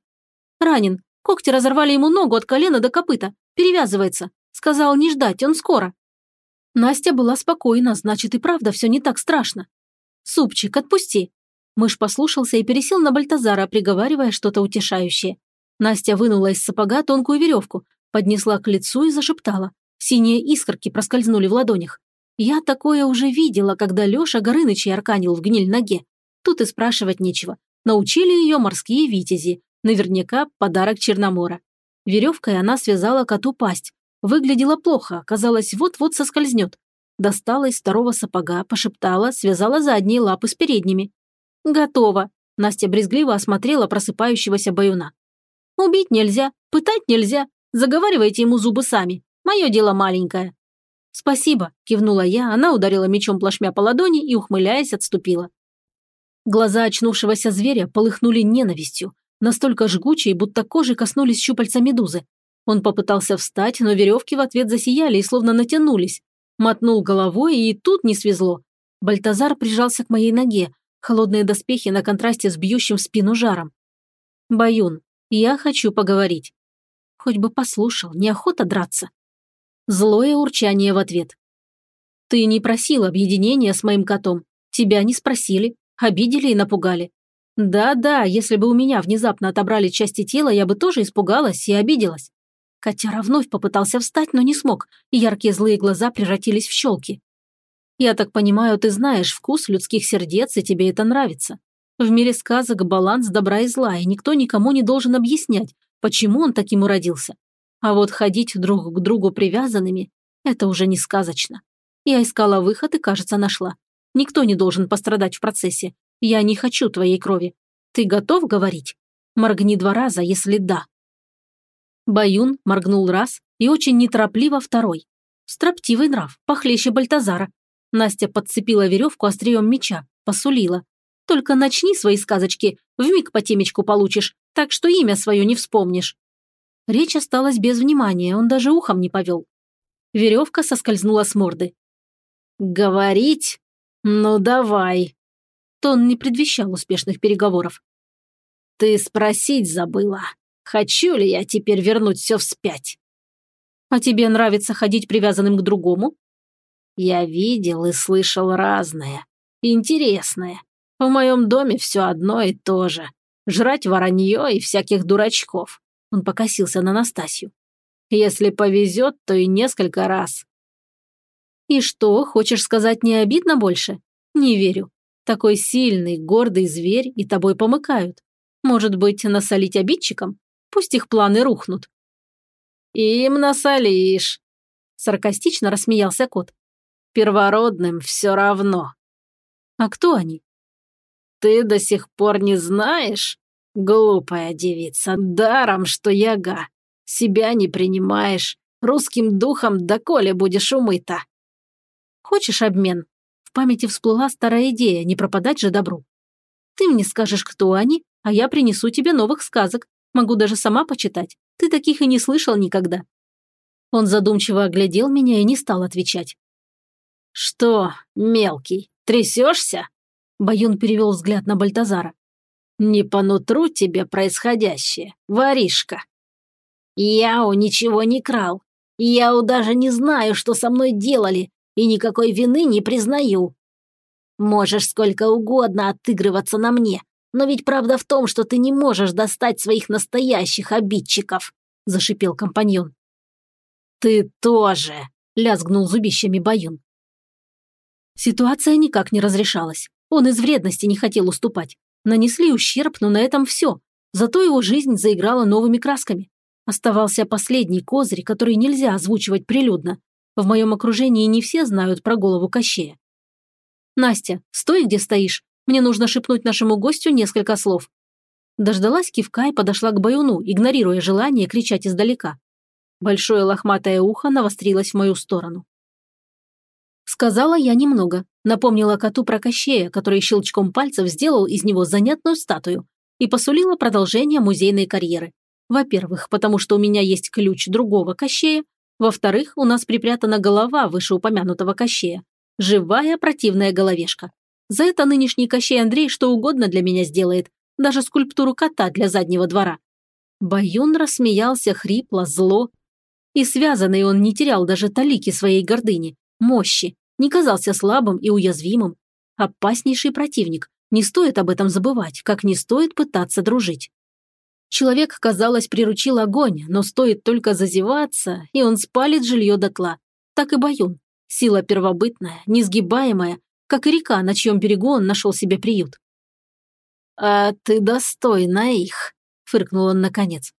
«Ранен. Когти разорвали ему ногу от колена до копыта. Перевязывается. Сказал не ждать, он скоро». Настя была спокойна, значит и правда все не так страшно. «Супчик, отпусти!» Мышь послушался и пересел на Бальтазара, приговаривая что-то утешающее. Настя вынула из сапога тонкую веревку, поднесла к лицу и зашептала. Синие искорки проскользнули в ладонях. Я такое уже видела, когда Леша Горынычей арканил в гниль ноге. Тут и спрашивать нечего. Научили ее морские витязи. Наверняка подарок Черномора. Веревкой она связала коту пасть. Выглядела плохо, казалось, вот-вот соскользнет. Достала из второго сапога, пошептала, связала задние лапы с передними. «Готово!» Настя брезгливо осмотрела просыпающегося баюна. «Убить нельзя, пытать нельзя. Заговаривайте ему зубы сами. Мое дело маленькое». «Спасибо», – кивнула я, она ударила мечом плашмя по ладони и, ухмыляясь, отступила. Глаза очнувшегося зверя полыхнули ненавистью, настолько жгучей, будто кожи коснулись щупальца медузы. Он попытался встать, но веревки в ответ засияли и словно натянулись, Мотнул головой, и тут не свезло. Бальтазар прижался к моей ноге, холодные доспехи на контрасте с бьющим в спину жаром. «Баюн, я хочу поговорить». Хоть бы послушал, неохота драться. Злое урчание в ответ. «Ты не просил объединения с моим котом. Тебя не спросили, обидели и напугали. Да-да, если бы у меня внезапно отобрали части тела, я бы тоже испугалась и обиделась. Котяра вновь попытался встать, но не смог, и яркие злые глаза превратились в щелки. «Я так понимаю, ты знаешь вкус людских сердец, и тебе это нравится. В мире сказок баланс добра и зла, и никто никому не должен объяснять, почему он таким уродился. А вот ходить друг к другу привязанными – это уже не сказочно. Я искала выход и, кажется, нашла. Никто не должен пострадать в процессе. Я не хочу твоей крови. Ты готов говорить? Моргни два раза, если да. Баюн моргнул раз и очень неторопливо второй. Строптивый нрав, похлеще Бальтазара. Настя подцепила веревку острием меча, посулила. «Только начни свои сказочки, вмиг по темечку получишь, так что имя свое не вспомнишь». Речь осталась без внимания, он даже ухом не повел. Веревка соскользнула с морды. «Говорить? Ну давай!» Тон не предвещал успешных переговоров. «Ты спросить забыла. Хочу ли я теперь вернуть все вспять? А тебе нравится ходить привязанным к другому? Я видел и слышал разное. Интересное. В моем доме все одно и то же. Жрать воронье и всяких дурачков. Он покосился на Настасью. Если повезет, то и несколько раз. И что, хочешь сказать, не обидно больше? Не верю. Такой сильный, гордый зверь и тобой помыкают. Может быть, насолить обидчикам? Пусть их планы рухнут. «Им насолишь», – саркастично рассмеялся кот. «Первородным все равно». «А кто они?» «Ты до сих пор не знаешь, глупая девица, даром, что яга. Себя не принимаешь, русским духом доколе будешь умыта». «Хочешь обмен?» В памяти всплыла старая идея, не пропадать же добру. «Ты мне скажешь, кто они, а я принесу тебе новых сказок, Могу даже сама почитать. Ты таких и не слышал никогда». Он задумчиво оглядел меня и не стал отвечать. «Что, мелкий, Трясешься?» Баюн перевел взгляд на Бальтазара. «Не по нутру тебе происходящее, воришка». «Яу ничего не крал. Яу даже не знаю, что со мной делали, и никакой вины не признаю. Можешь сколько угодно отыгрываться на мне, но ведь правда в том, что ты не можешь достать своих настоящих обидчиков», – зашипел компаньон. «Ты тоже!» – лязгнул зубищами Баюн. Ситуация никак не разрешалась. Он из вредности не хотел уступать. Нанесли ущерб, но на этом все. Зато его жизнь заиграла новыми красками. Оставался последний козырь, который нельзя озвучивать прилюдно. В моем окружении не все знают про голову Кощея. «Настя, стой, где стоишь. Мне нужно шепнуть нашему гостю несколько слов». Дождалась кивка и подошла к Баюну, игнорируя желание кричать издалека. Большое лохматое ухо навострилось в мою сторону. Сказала я немного, напомнила коту про Кощея, который щелчком пальцев сделал из него занятную статую и посулила продолжение музейной карьеры. Во-первых, потому что у меня есть ключ другого Кощея, во-вторых, у нас припрятана голова вышеупомянутого Кощея. Живая противная головешка. За это нынешний Кощей Андрей что угодно для меня сделает, даже скульптуру кота для заднего двора. Баюн рассмеялся хрипло, зло. И связанный он не терял даже талики своей гордыни, мощи, не казался слабым и уязвимым. Опаснейший противник. Не стоит об этом забывать, как не стоит пытаться дружить. Человек, казалось, приручил огонь, но стоит только зазеваться, и он спалит жилье дотла. Так и Баюн. Сила первобытная, несгибаемая, как и река, на чьем берегу он нашел себе приют. «А ты достойна их», — фыркнул он наконец.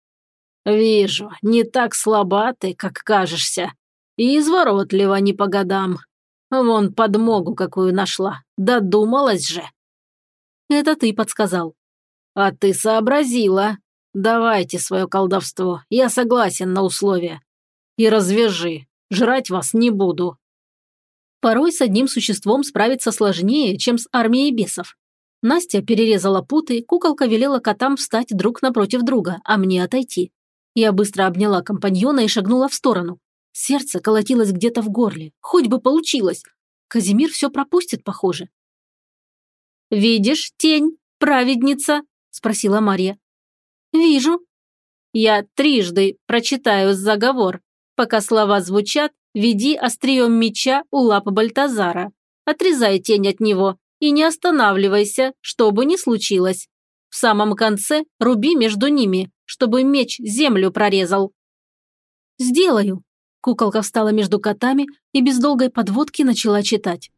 «Вижу, не так слаба ты, как кажешься, и изворотлива не по годам. Вон подмогу какую нашла. Додумалась же. Это ты подсказал. А ты сообразила. Давайте свое колдовство. Я согласен на условия. И развяжи. Жрать вас не буду. Порой с одним существом справиться сложнее, чем с армией бесов. Настя перерезала путы, куколка велела котам встать друг напротив друга, а мне отойти. Я быстро обняла компаньона и шагнула в сторону. Сердце колотилось где-то в горле. Хоть бы получилось. Казимир все пропустит, похоже. «Видишь, тень, праведница?» – спросила Марья. «Вижу». «Я трижды прочитаю заговор. Пока слова звучат, веди острием меча у лапы Бальтазара. Отрезай тень от него и не останавливайся, что бы ни случилось. В самом конце руби между ними, чтобы меч землю прорезал». «Сделаю», Куколка встала между котами и без долгой подводки начала читать.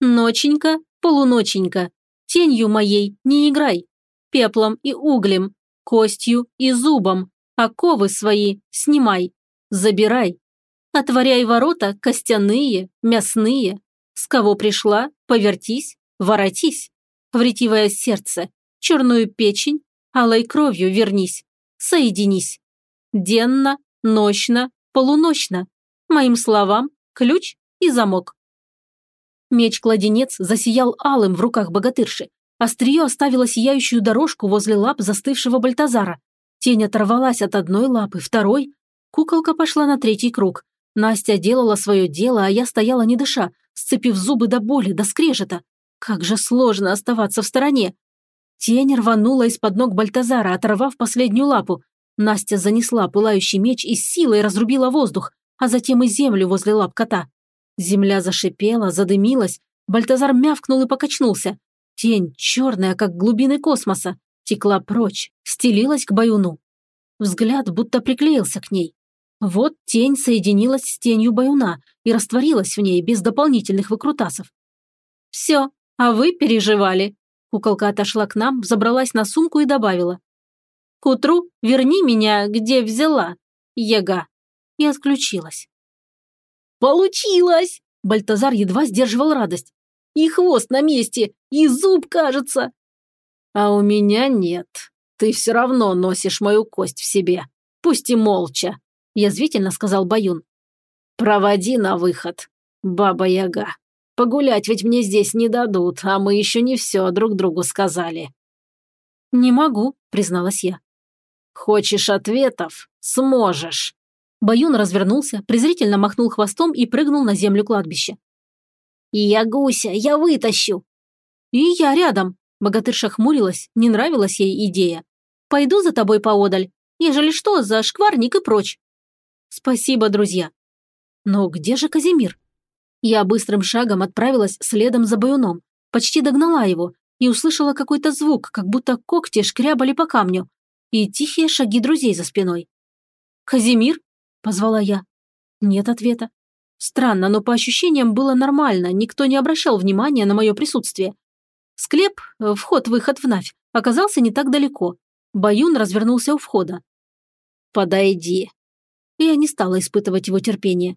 «Ноченька, полуноченька, тенью моей не играй, пеплом и углем, костью и зубом, оковы свои снимай, забирай. Отворяй ворота костяные, мясные, с кого пришла, повертись, воротись. В ретивое сердце, черную печень, алой кровью вернись, соединись. Денно, ночно, полуночно. Моим словам, ключ и замок. Меч-кладенец засиял алым в руках богатырши. Острие оставило сияющую дорожку возле лап застывшего Бальтазара. Тень оторвалась от одной лапы, второй. Куколка пошла на третий круг. Настя делала свое дело, а я стояла не дыша, сцепив зубы до боли, до скрежета. Как же сложно оставаться в стороне. Тень рванула из-под ног Бальтазара, оторвав последнюю лапу. Настя занесла пылающий меч и силой разрубила воздух, а затем и землю возле лап кота. Земля зашипела, задымилась, Бальтазар мявкнул и покачнулся. Тень, черная, как глубины космоса, текла прочь, стелилась к Баюну. Взгляд будто приклеился к ней. Вот тень соединилась с тенью Баюна и растворилась в ней без дополнительных выкрутасов. «Все, а вы переживали». Куколка отошла к нам, забралась на сумку и добавила. К утру верни меня, где взяла, Ега». И отключилась. «Получилось!» Бальтазар едва сдерживал радость. «И хвост на месте, и зуб, кажется!» «А у меня нет. Ты все равно носишь мою кость в себе, пусть и молча», язвительно сказал Баюн. «Проводи на выход, Баба-Яга. Погулять ведь мне здесь не дадут, а мы еще не все друг другу сказали». «Не могу», призналась я. Хочешь ответов? Сможешь. Баюн развернулся, презрительно махнул хвостом и прыгнул на землю кладбища. И я гуся, я вытащу. И я рядом. Богатырша хмурилась, не нравилась ей идея. Пойду за тобой поодаль. Ежели что, за шкварник и прочь. Спасибо, друзья. Но где же Казимир? Я быстрым шагом отправилась следом за баюном, почти догнала его и услышала какой-то звук, как будто когти шкрябали по камню, и тихие шаги друзей за спиной. «Казимир?» – позвала я. Нет ответа. Странно, но по ощущениям было нормально, никто не обращал внимания на мое присутствие. Склеп, э, вход-выход в Навь, оказался не так далеко. Баюн развернулся у входа. «Подойди». Я не стала испытывать его терпение.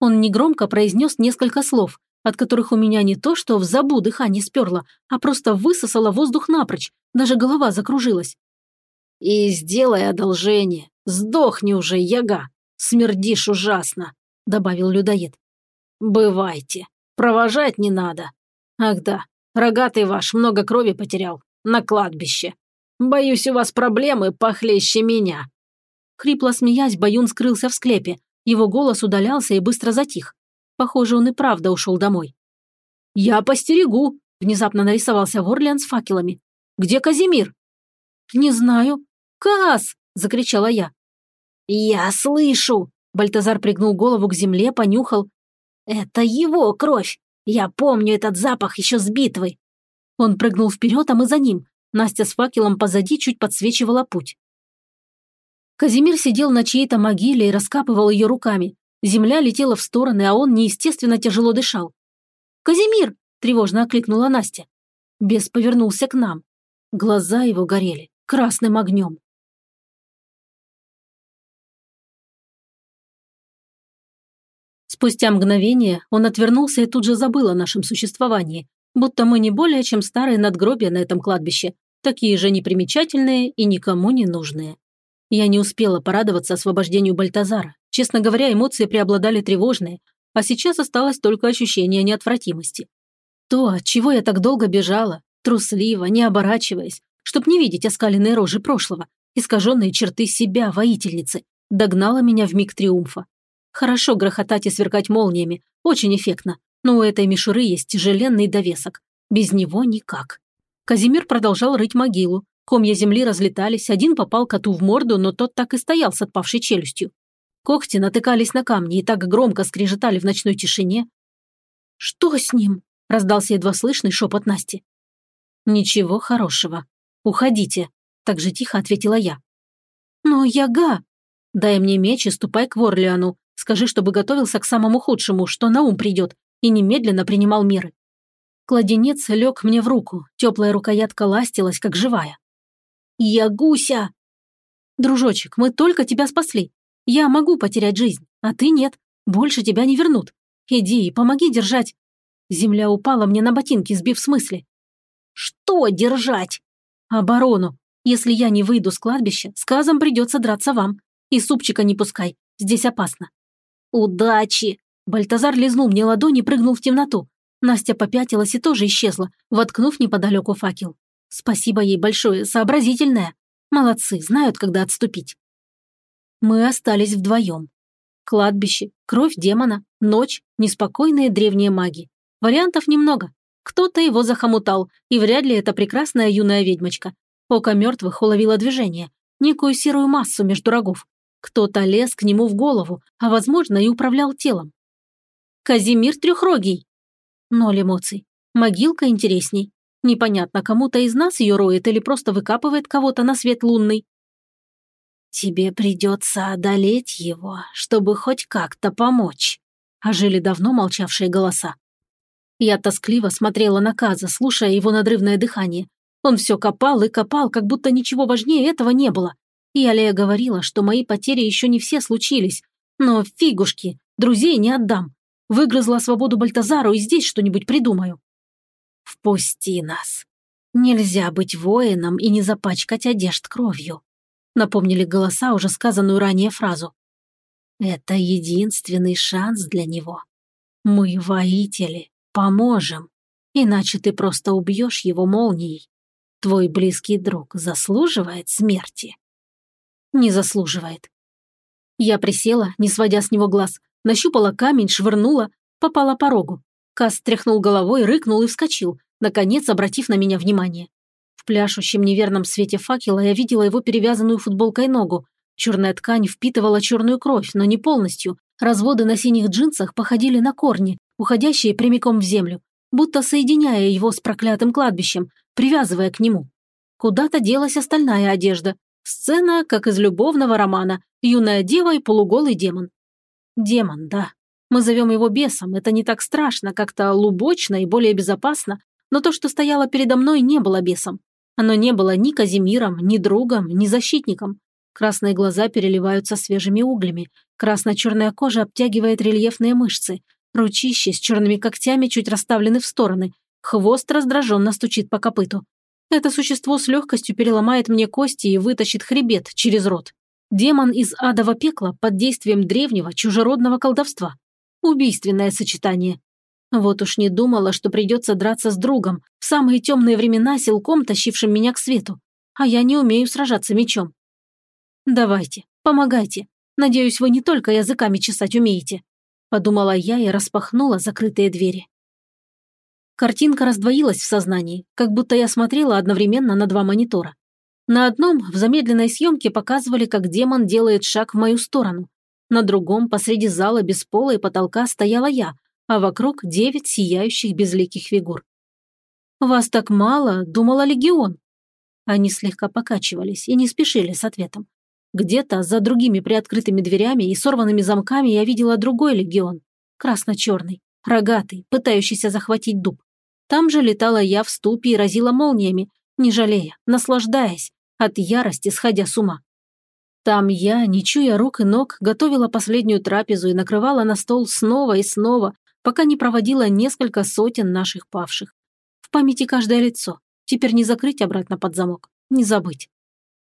Он негромко произнес несколько слов, от которых у меня не то что в забу дыхание сперло, а просто высосало воздух напрочь, даже голова закружилась. «И сделай одолжение, сдохни уже, яга, смердишь ужасно», — добавил людоед. «Бывайте, провожать не надо. Ах да, рогатый ваш много крови потерял, на кладбище. Боюсь, у вас проблемы похлеще меня». Хрипло смеясь, Баюн скрылся в склепе. Его голос удалялся и быстро затих. Похоже, он и правда ушел домой. «Я постерегу», – внезапно нарисовался Ворлиан с факелами. «Где Казимир?» «Не знаю». «Кас!» – закричала я. «Я слышу!» – Бальтазар пригнул голову к земле, понюхал. «Это его кровь! Я помню этот запах еще с битвы!» Он прыгнул вперед, а мы за ним. Настя с факелом позади чуть подсвечивала путь. Казимир сидел на чьей-то могиле и раскапывал ее руками. Земля летела в стороны, а он неестественно тяжело дышал. «Казимир!» – тревожно окликнула Настя. Бес повернулся к нам. Глаза его горели красным огнем. Спустя мгновение он отвернулся и тут же забыл о нашем существовании, будто мы не более чем старые надгробия на этом кладбище, такие же непримечательные и никому не нужные. Я не успела порадоваться освобождению Бальтазара. Честно говоря, эмоции преобладали тревожные, а сейчас осталось только ощущение неотвратимости. То, от чего я так долго бежала, трусливо, не оборачиваясь, чтоб не видеть оскаленные рожи прошлого, искаженные черты себя, воительницы, догнало меня в миг триумфа. Хорошо грохотать и сверкать молниями, очень эффектно, но у этой мишуры есть тяжеленный довесок. Без него никак. Казимир продолжал рыть могилу, Комья земли разлетались, один попал коту в морду, но тот так и стоял с отпавшей челюстью. Когти натыкались на камни и так громко скрежетали в ночной тишине. «Что с ним?» – раздался едва слышный шепот Насти. «Ничего хорошего. Уходите», – так же тихо ответила я. «Но яга...» «Дай мне меч и ступай к Ворлиану. Скажи, чтобы готовился к самому худшему, что на ум придет, и немедленно принимал меры». Кладенец лег мне в руку, теплая рукоятка ластилась, как живая. «Я гуся!» «Дружочек, мы только тебя спасли. Я могу потерять жизнь, а ты нет. Больше тебя не вернут. Иди и помоги держать». Земля упала мне на ботинки, сбив с мысли. «Что держать?» «Оборону. Если я не выйду с кладбища, с Казом придется драться вам. И супчика не пускай, здесь опасно». «Удачи!» Бальтазар лизнул мне ладони и прыгнул в темноту. Настя попятилась и тоже исчезла, воткнув неподалеку факел. Спасибо ей большое, сообразительная. Молодцы, знают, когда отступить. Мы остались вдвоем. Кладбище, кровь демона, ночь, неспокойные древние маги. Вариантов немного. Кто-то его захомутал, и вряд ли это прекрасная юная ведьмочка. Око мертвых уловило движение, некую серую массу между рогов. Кто-то лез к нему в голову, а, возможно, и управлял телом. Казимир Трехрогий. Ноль эмоций. Могилка интересней. Непонятно, кому-то из нас ее роет или просто выкапывает кого-то на свет лунный. «Тебе придется одолеть его, чтобы хоть как-то помочь», – ожили давно молчавшие голоса. Я тоскливо смотрела на Каза, слушая его надрывное дыхание. Он все копал и копал, как будто ничего важнее этого не было. И Алия говорила, что мои потери еще не все случились. Но фигушки, друзей не отдам. Выгрызла свободу Бальтазару и здесь что-нибудь придумаю. «Впусти нас. Нельзя быть воином и не запачкать одежд кровью», напомнили голоса уже сказанную ранее фразу. «Это единственный шанс для него. Мы, воители, поможем, иначе ты просто убьешь его молнией. Твой близкий друг заслуживает смерти?» «Не заслуживает». Я присела, не сводя с него глаз, нащупала камень, швырнула, попала по рогу. Кас тряхнул головой, рыкнул и вскочил, наконец обратив на меня внимание. В пляшущем неверном свете факела я видела его перевязанную футболкой ногу. Черная ткань впитывала черную кровь, но не полностью. Разводы на синих джинсах походили на корни, уходящие прямиком в землю, будто соединяя его с проклятым кладбищем, привязывая к нему. Куда-то делась остальная одежда. Сцена, как из любовного романа. Юная дева и полуголый демон. Демон, да. Мы зовем его бесом. Это не так страшно, как-то лубочно и более безопасно. Но то, что стояло передо мной, не было бесом. Оно не было ни Казимиром, ни другом, ни защитником. Красные глаза переливаются свежими углями. Красно-черная кожа обтягивает рельефные мышцы. Ручищи с черными когтями чуть расставлены в стороны. Хвост раздраженно стучит по копыту. Это существо с легкостью переломает мне кости и вытащит хребет через рот. Демон из адового пекла под действием древнего чужеродного колдовства. Убийственное сочетание. Вот уж не думала, что придется драться с другом, в самые темные времена силком тащившим меня к свету. А я не умею сражаться мечом. Давайте, помогайте. Надеюсь, вы не только языками чесать умеете. Подумала я и распахнула закрытые двери. Картинка раздвоилась в сознании, как будто я смотрела одновременно на два монитора. На одном в замедленной съемке показывали, как демон делает шаг в мою сторону. На другом, посреди зала без пола и потолка, стояла я, а вокруг девять сияющих безликих фигур. «Вас так мало», — думала легион. Они слегка покачивались и не спешили с ответом. Где-то за другими приоткрытыми дверями и сорванными замками я видела другой легион. Красно-черный, рогатый, пытающийся захватить дуб. Там же летала я в ступе и разила молниями, не жалея, наслаждаясь, от ярости сходя с ума. Там я, не чуя рук и ног, готовила последнюю трапезу и накрывала на стол снова и снова, пока не проводила несколько сотен наших павших. В памяти каждое лицо. Теперь не закрыть обратно под замок, не забыть.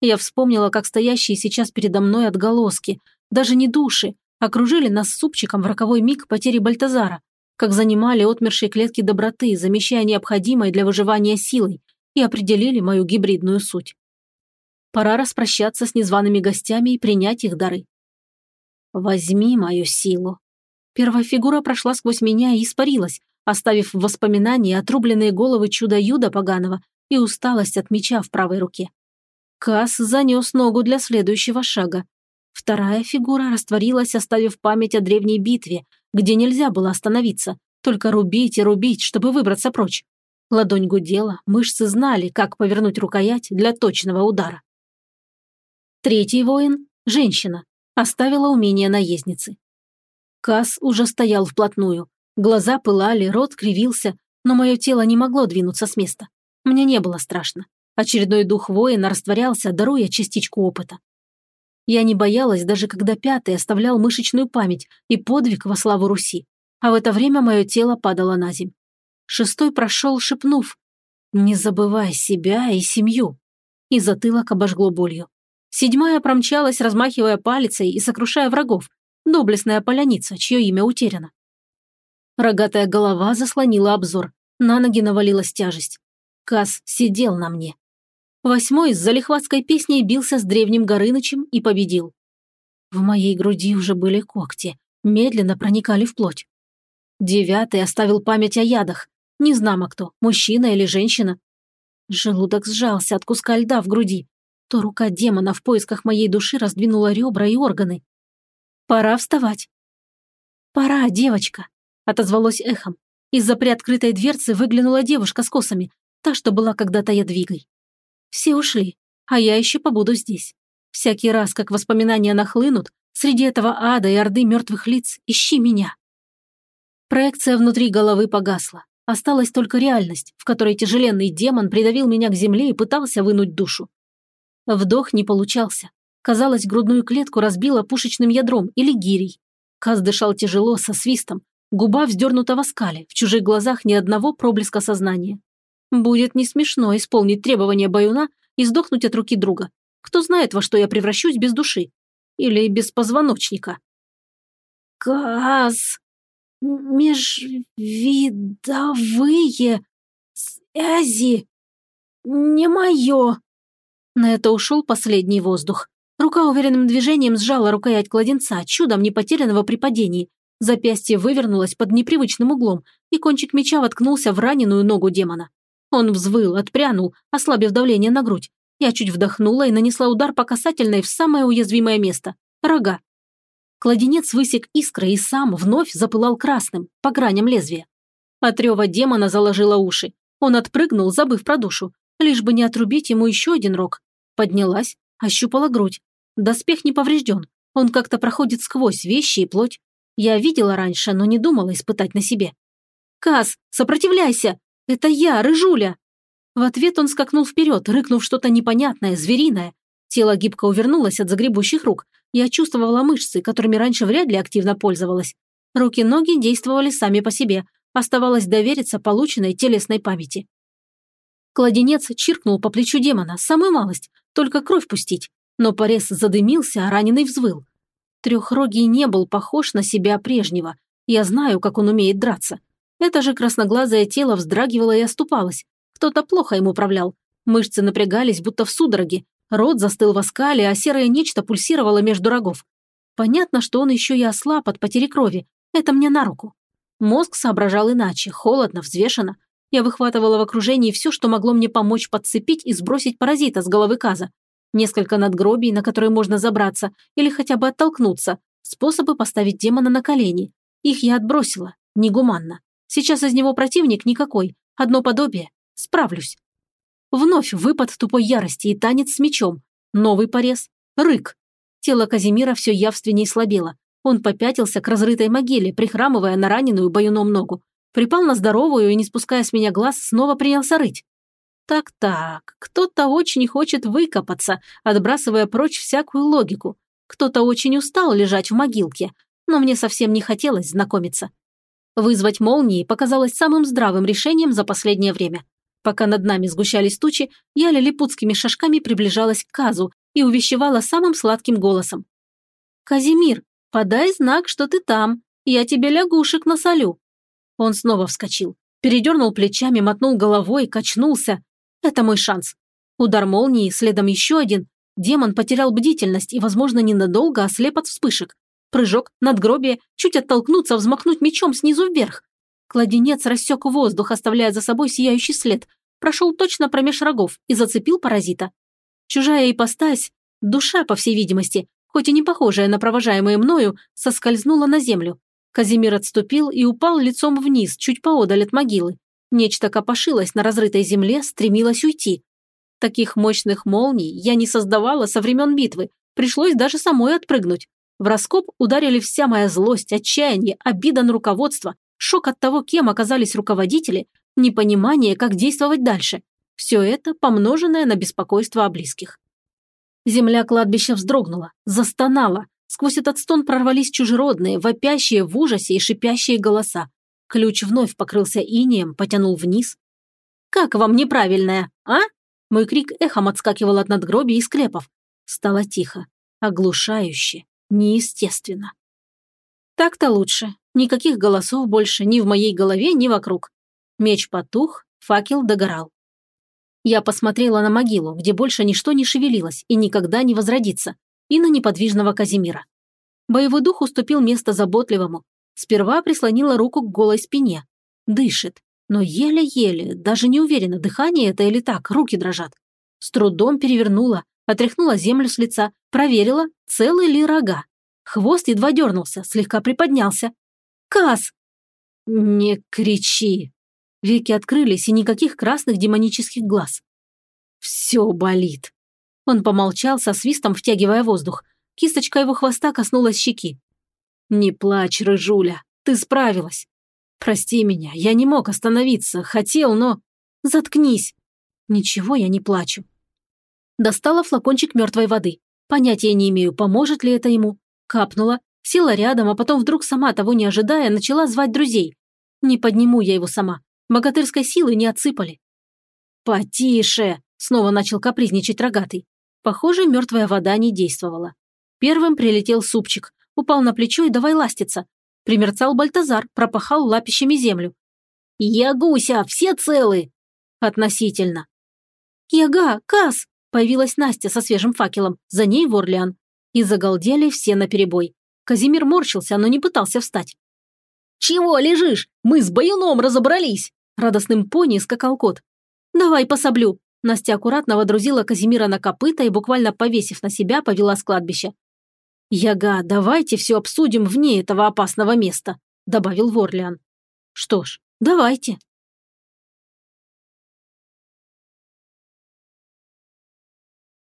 Я вспомнила, как стоящие сейчас передо мной отголоски, даже не души, окружили нас супчиком в роковой миг потери Бальтазара, как занимали отмершие клетки доброты, замещая необходимой для выживания силой, и определили мою гибридную суть. Пора распрощаться с незваными гостями и принять их дары. «Возьми мою силу». Первая фигура прошла сквозь меня и испарилась, оставив в воспоминании отрубленные головы чудо-юда поганого и усталость от меча в правой руке. Кас занес ногу для следующего шага. Вторая фигура растворилась, оставив память о древней битве, где нельзя было остановиться, только рубить и рубить, чтобы выбраться прочь. Ладонь гудела, мышцы знали, как повернуть рукоять для точного удара. Третий воин, женщина, оставила умение наездницы. Кас уже стоял вплотную. Глаза пылали, рот кривился, но мое тело не могло двинуться с места. Мне не было страшно. Очередной дух воина растворялся, даруя частичку опыта. Я не боялась, даже когда пятый оставлял мышечную память и подвиг во славу Руси. А в это время мое тело падало на земь. Шестой прошел, шепнув «Не забывай себя и семью». И затылок обожгло болью. Седьмая промчалась, размахивая палицей и сокрушая врагов. Доблестная поляница, чье имя утеряно. Рогатая голова заслонила обзор. На ноги навалилась тяжесть. Кас сидел на мне. Восьмой с залихватской песней бился с древним Горынычем и победил. В моей груди уже были когти, медленно проникали в плоть. Девятый оставил память о ядах. Не знамо кто, мужчина или женщина. Желудок сжался от куска льда в груди. То рука демона в поисках моей души раздвинула ребра и органы. Пора вставать. «Пора, девочка», — отозвалось эхом. Из-за приоткрытой дверцы выглянула девушка с косами, та, что была когда-то ядвигой. Все ушли, а я еще побуду здесь. Всякий раз, как воспоминания нахлынут, среди этого ада и орды мертвых лиц ищи меня. Проекция внутри головы погасла. Осталась только реальность, в которой тяжеленный демон придавил меня к земле и пытался вынуть душу. Вдох не получался. Казалось, грудную клетку разбило пушечным ядром или гирей. Каз дышал тяжело, со свистом. Губа вздернута в скале, в чужих глазах ни одного проблеска сознания. Будет не смешно исполнить требования баюна и сдохнуть от руки друга. Кто знает, во что я превращусь без души. Или без позвоночника. Газ. Межвидовые связи. Не мое. На это ушел последний воздух. Рука уверенным движением сжала рукоять кладенца, чудом не потерянного при падении, Запястье вывернулось под непривычным углом, и кончик меча воткнулся в раненую ногу демона. Он взвыл, отпрянул, ослабив давление на грудь. Я чуть вдохнула и нанесла удар по касательной в самое уязвимое место – рога. Кладенец высек искры и сам вновь запылал красным, по граням лезвия. От рева демона заложило уши. Он отпрыгнул, забыв про душу, лишь бы не отрубить ему еще один рог. Поднялась, ощупала грудь. Доспех не поврежден, он как-то проходит сквозь вещи и плоть. Я видела раньше, но не думала испытать на себе. «Каз, сопротивляйся! Это я, Рыжуля!» В ответ он скакнул вперед, рыкнув что-то непонятное, звериное. Тело гибко увернулось от загребущих рук. Я чувствовала мышцы, которыми раньше вряд ли активно пользовалась. Руки-ноги действовали сами по себе. Оставалось довериться полученной телесной памяти. Кладенец чиркнул по плечу демона, самую малость, только кровь пустить. Но порез задымился, а раненый взвыл. Трехрогий не был похож на себя прежнего. Я знаю, как он умеет драться. Это же красноглазое тело вздрагивало и оступалось. Кто-то плохо им управлял. Мышцы напрягались, будто в судороге. Рот застыл в оскале, а серое нечто пульсировало между рогов. Понятно, что он еще и ослаб от потери крови. Это мне на руку. Мозг соображал иначе, холодно, взвешенно. Я выхватывала в окружении все, что могло мне помочь подцепить и сбросить паразита с головы каза. Несколько надгробий, на которые можно забраться, или хотя бы оттолкнуться. Способы поставить демона на колени. Их я отбросила. Негуманно. Сейчас из него противник никакой. Одно подобие. Справлюсь. Вновь выпад тупой ярости и танец с мечом. Новый порез. Рык. Тело Казимира все явственней слабело. Он попятился к разрытой могиле, прихрамывая на раненую баюном ногу. Припал на здоровую и, не спуская с меня глаз, снова принялся рыть. Так-так, кто-то очень хочет выкопаться, отбрасывая прочь всякую логику. Кто-то очень устал лежать в могилке, но мне совсем не хотелось знакомиться. Вызвать молнии показалось самым здравым решением за последнее время. Пока над нами сгущались тучи, я лилипутскими шажками приближалась к Казу и увещевала самым сладким голосом. «Казимир, подай знак, что ты там, я тебе лягушек насолю». Он снова вскочил, передернул плечами, мотнул головой, качнулся, это мой шанс. Удар молнии, следом еще один. Демон потерял бдительность и, возможно, ненадолго ослеп от вспышек. Прыжок, надгробие, чуть оттолкнуться, взмахнуть мечом снизу вверх. Кладенец рассек воздух, оставляя за собой сияющий след. Прошел точно промеж рогов и зацепил паразита. Чужая ипостась, душа, по всей видимости, хоть и не похожая на провожаемые мною, соскользнула на землю. Казимир отступил и упал лицом вниз, чуть поодаль от могилы. Нечто копошилось на разрытой земле, стремилось уйти. Таких мощных молний я не создавала со времен битвы, пришлось даже самой отпрыгнуть. В раскоп ударили вся моя злость, отчаяние, обида на руководство, шок от того, кем оказались руководители, непонимание, как действовать дальше. Все это помноженное на беспокойство о близких. Земля кладбища вздрогнула, застонала. Сквозь этот стон прорвались чужеродные, вопящие в ужасе и шипящие голоса. Ключ вновь покрылся инеем, потянул вниз. «Как вам неправильное, а?» Мой крик эхом отскакивал от надгробий и склепов. Стало тихо, оглушающе, неестественно. Так-то лучше. Никаких голосов больше ни в моей голове, ни вокруг. Меч потух, факел догорал. Я посмотрела на могилу, где больше ничто не шевелилось и никогда не возродится, и на неподвижного Казимира. Боевой дух уступил место заботливому, Сперва прислонила руку к голой спине. Дышит, но еле-еле, даже не уверена, дыхание это или так, руки дрожат. С трудом перевернула, отряхнула землю с лица, проверила, целы ли рога. Хвост едва дернулся, слегка приподнялся. «Кас!» «Не кричи!» Веки открылись, и никаких красных демонических глаз. «Все болит!» Он помолчал, со свистом втягивая воздух. Кисточка его хвоста коснулась щеки. «Не плачь, Рыжуля, ты справилась. Прости меня, я не мог остановиться, хотел, но...» «Заткнись!» «Ничего, я не плачу». Достала флакончик мертвой воды. Понятия не имею, поможет ли это ему. Капнула, села рядом, а потом вдруг сама, того не ожидая, начала звать друзей. Не подниму я его сама. Богатырской силы не отсыпали. «Потише!» – снова начал капризничать рогатый. Похоже, мертвая вода не действовала. Первым прилетел супчик, упал на плечо и давай ластиться. Примерцал Бальтазар, пропахал лапищами землю. «Ягуся, все целы?» «Относительно». «Яга, Кас!» – появилась Настя со свежим факелом, за ней Ворлиан. И загалдели все наперебой. Казимир морщился, но не пытался встать. «Чего лежишь? Мы с баюном разобрались!» Радостным пони скакал кот. «Давай пособлю!» Настя аккуратно водрузила Казимира на копыта и, буквально повесив на себя, повела с кладбища. «Яга, давайте все обсудим вне этого опасного места», – добавил Ворлиан. «Что ж, давайте».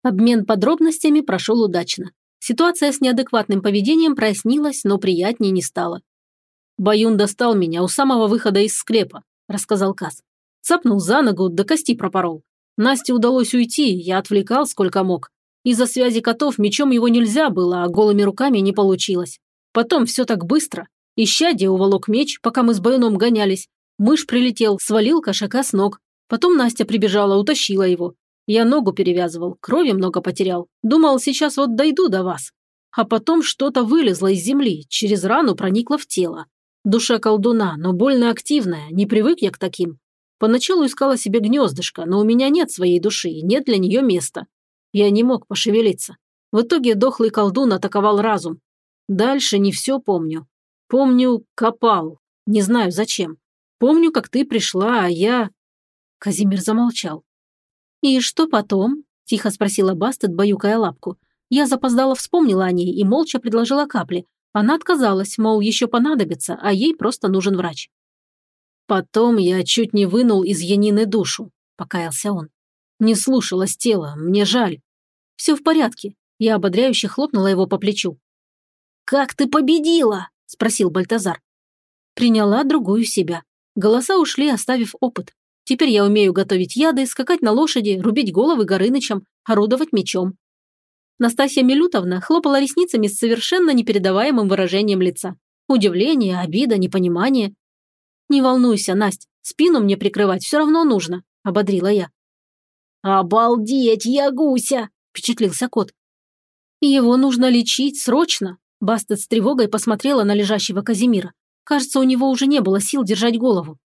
Обмен подробностями прошел удачно. Ситуация с неадекватным поведением прояснилась, но приятнее не стало. «Баюн достал меня у самого выхода из склепа», – рассказал Кас. Цапнул за ногу, до кости пропорол. Насте удалось уйти, я отвлекал сколько мог. Из-за связи котов мечом его нельзя было, а голыми руками не получилось. Потом все так быстро. Ищадие уволок меч, пока мы с Баюном гонялись. Мышь прилетел, свалил кошака с ног. Потом Настя прибежала, утащила его. Я ногу перевязывал, крови много потерял. Думал, сейчас вот дойду до вас. А потом что-то вылезло из земли, через рану проникло в тело. Душа колдуна, но больно активная, не привык я к таким. Поначалу искала себе гнездышко, но у меня нет своей души, нет для нее места. Я не мог пошевелиться. В итоге дохлый колдун атаковал разум. Дальше не все помню. Помню, копал. Не знаю зачем. Помню, как ты пришла, а я... Казимир замолчал. «И что потом?» – тихо спросила Бастет, баюкая лапку. Я запоздала вспомнила о ней и молча предложила капли. Она отказалась, мол, еще понадобится, а ей просто нужен врач. «Потом я чуть не вынул из Янины душу», – покаялся он. «Не слушалось тело, мне жаль». «Все в порядке», – я ободряюще хлопнула его по плечу. «Как ты победила?» – спросил Бальтазар. Приняла другую себя. Голоса ушли, оставив опыт. Теперь я умею готовить яды, скакать на лошади, рубить головы Горынычем, орудовать мечом. Настасья Милютовна хлопала ресницами с совершенно непередаваемым выражением лица. Удивление, обида, непонимание. «Не волнуйся, Насть, спину мне прикрывать все равно нужно», – ободрила я. «Обалдеть, я гуся!» – впечатлился кот. «Его нужно лечить срочно», – Бастет с тревогой посмотрела на лежащего Казимира. Кажется, у него уже не было сил держать голову.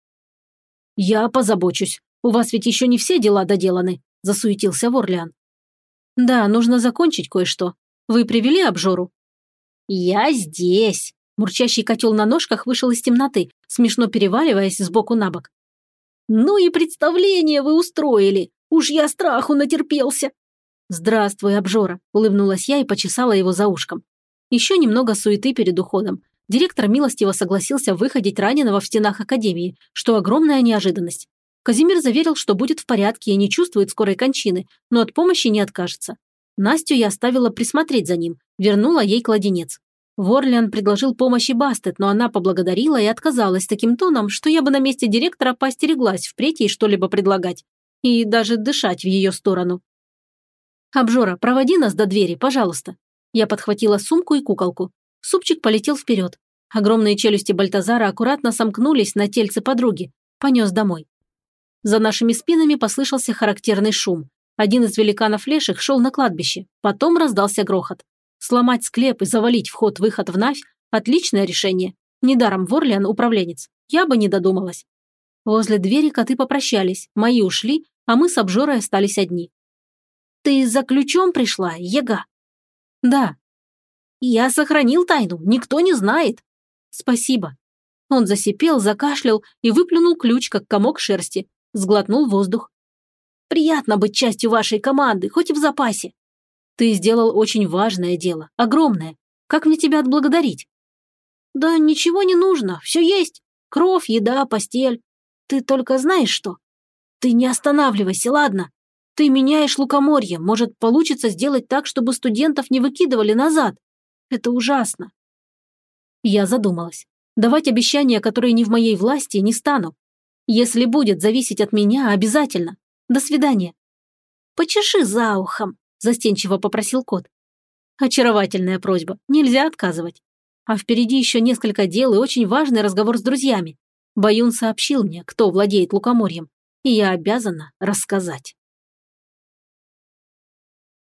«Я позабочусь. У вас ведь еще не все дела доделаны», – засуетился Ворлиан. «Да, нужно закончить кое-что. Вы привели обжору?» «Я здесь», Мурчащий котел на ножках вышел из темноты, смешно переваливаясь сбоку на бок. «Ну и представление вы устроили! Уж я страху натерпелся!» «Здравствуй, обжора!» – улыбнулась я и почесала его за ушком. Еще немного суеты перед уходом. Директор милостиво согласился выходить раненого в стенах академии, что огромная неожиданность. Казимир заверил, что будет в порядке и не чувствует скорой кончины, но от помощи не откажется. Настю я оставила присмотреть за ним, вернула ей кладенец. Ворлиан предложил помощи Бастет, но она поблагодарила и отказалась таким тоном, что я бы на месте директора поостереглась впредь ей что-либо предлагать. И даже дышать в ее сторону. «Обжора, проводи нас до двери, пожалуйста». Я подхватила сумку и куколку. Супчик полетел вперед. Огромные челюсти Бальтазара аккуратно сомкнулись на тельце подруги. Понес домой. За нашими спинами послышался характерный шум. Один из великанов леших шел на кладбище. Потом раздался грохот. Сломать склеп и завалить вход-выход в Навь – отличное решение. Недаром Ворлиан управленец. Я бы не додумалась. Возле двери коты попрощались, мои ушли, а мы с обжорой остались одни. «Ты за ключом пришла, Ега?» «Да», я сохранил тайну, никто не знает. Спасибо. Он засипел, закашлял и выплюнул ключ, как комок шерсти. Сглотнул воздух. Приятно быть частью вашей команды, хоть и в запасе. Ты сделал очень важное дело, огромное. Как мне тебя отблагодарить? Да ничего не нужно, все есть. Кровь, еда, постель. Ты только знаешь что? Ты не останавливайся, ладно? Ты меняешь лукоморье, может, получится сделать так, чтобы студентов не выкидывали назад. Это ужасно. Я задумалась. Давать обещания, которые не в моей власти, не стану. Если будет зависеть от меня, обязательно. До свидания. Почеши за ухом, застенчиво попросил кот. Очаровательная просьба, нельзя отказывать. А впереди еще несколько дел и очень важный разговор с друзьями. Баюн сообщил мне, кто владеет лукоморьем, и я обязана рассказать.